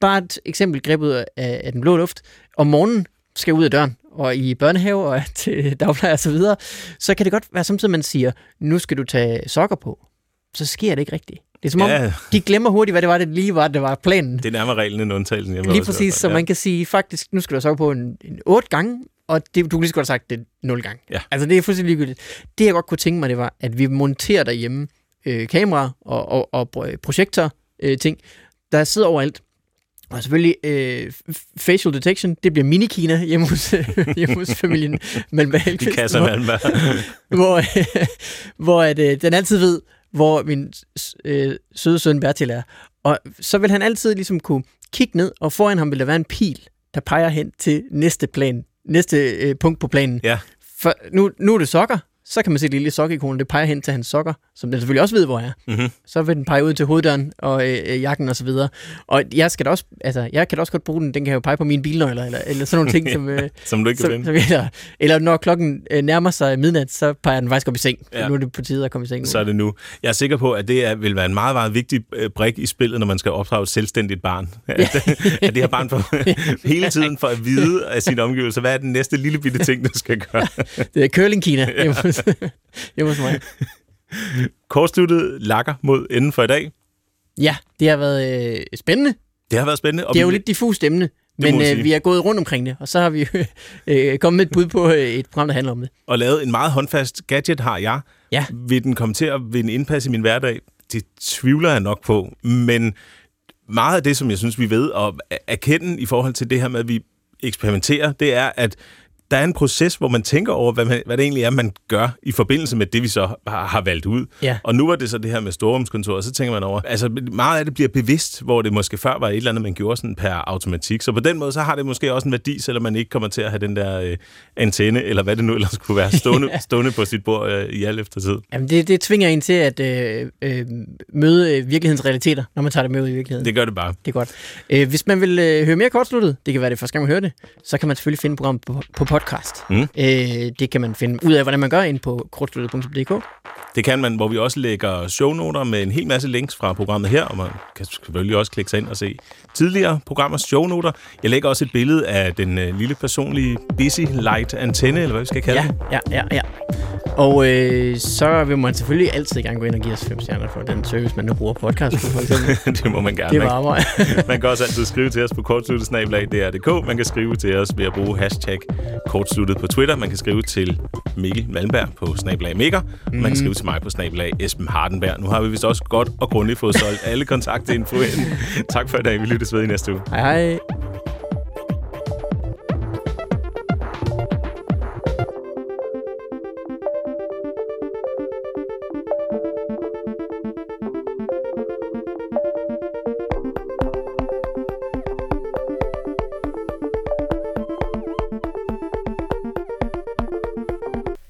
bare et eksempel grebet af, af den blå luft, om morgenen skal ud af døren, og i børnehave og til dagpleje og så videre, så kan det godt være samtidig, man siger, nu skal du tage sokker på. Så sker det ikke rigtigt. Det er som om, Ja. de glemmer hurtigt, hvad det var, det lige var, det var planen. Det er nærmere reglen end undtagelsen. hjemme Lige præcis, så fald. man kan sige, faktisk, nu skal du så på en, en 8 gange, og det, du lige så godt have sagt, det 0 gange. Ja. Altså, det er fuldstændig ligegyldigt. Det, jeg godt kunne tænke mig, det var, at vi monterer derhjemme øh, kameraer og, og, og pro- projektor øh, ting, der sidder overalt. Og selvfølgelig øh, facial detection, det bliver mini-Kina hjemme hos, hjemme hos familien Malmberg De kasser hvor- man hvor, hvor at, øh, den altid ved, hvor min øh, søde søn Bertil er. Og så vil han altid ligesom kunne kigge ned, og foran ham vil der være en pil, der peger hen til næste plan, næste øh, punkt på planen. Ja. For nu, nu er det sokker, så kan man se det lille sokkeikonen, det peger hen til hans sokker, som den selvfølgelig også ved, hvor er. Mhm. Så vil den pege ud til hoveddøren og øh, øh, jakken og så videre. Og jeg skal da også, altså, jeg kan da også godt bruge den, den kan jo pege på mine bilnøgler, eller, eller sådan nogle ting, som, øh, Som du ikke som, som, eller, eller når klokken øh, nærmer sig midnat, så peger den faktisk op i seng. Ja. Ja. Nu er det på tide at komme i seng. Så er det nu. Jeg er sikker på, at det er, vil være en meget, meget vigtig øh, brik i spillet, når man skal opdrage et selvstændigt barn. At, at det her barn får hele tiden for at vide af sine omgivelser, hvad er den næste lille bitte ting, du skal gøre. Det er curling Kina hos, hjemme hos mig. Kortsluttet lakker mod enden for i dag. Ja, det har været øh, spændende. Det har været spændende. Og Det er jo lidt diffust emne, men øh, vi er gået rundt omkring det, og så har vi øh, kommet med et bud på øh, et program, der handler om det. og lavet en meget håndfast gadget, har jeg. Ja. Vil den komme til at vinde indpas i min hverdag? Det tvivler jeg nok på. Men meget af det, som jeg synes, vi ved at erkende i forhold til det her med, at vi eksperimenterer, det er, at der er en proces, hvor man tænker over, hvad, man, hvad det egentlig er, man gør i forbindelse med det, vi så har, har valgt ud. Ja. Og nu var det så det her med storrumskontor, og så tænker man over, altså meget af det bliver bevidst, hvor det måske før var et eller andet, man gjorde sådan per automatik. Så på den måde, så har det måske også en værdi, selvom man ikke kommer til at have den der øh, antenne, eller hvad det nu ellers kunne være, stående, Ja. stående på sit bord øh, i al eftertid. Jamen, det, det tvinger en til at øh, øh, møde øh, virkelighedens realiteter, når man tager det med ud i virkeligheden. Det gør det bare. Det er godt. Øh, hvis man vil øh, høre mere kortsluttet, det kan være det første gang, man hører det, så kan man selvfølgelig finde programmet på, på podcast. Mm. Øh, det kan man finde ud af, hvordan man gør ind på kortsluttet.dk. Det kan man, hvor vi også lægger shownoter med en hel masse links fra programmet her, og man kan selvfølgelig også klikke sig ind og se tidligere programmers shownoter. Jeg lægger også et billede af den øh, lille personlige Busy Light antenne, eller hvad vi skal kalde Ja, den. ja, ja, ja. Og øh, så vil man selvfølgelig altid gerne gå ind og give os fem stjerner for den service, man nu bruger på podcast. For eksempel. det må man gerne. det man, varmer. man kan også altid skrive til os på kortsluttet.dr.dk. Man kan skrive til os ved at bruge hashtag kortsluttet på Twitter. Man kan skrive til Mikkel Malmberg på snablag Mikker. Mm. Man kan skrive til mig på snablag Esben Hardenberg. Nu har vi vist også godt og grundigt fået solgt alle kontaktinfo ind. tak for i dag. Vi lyttes ved i næste uge. hej hej.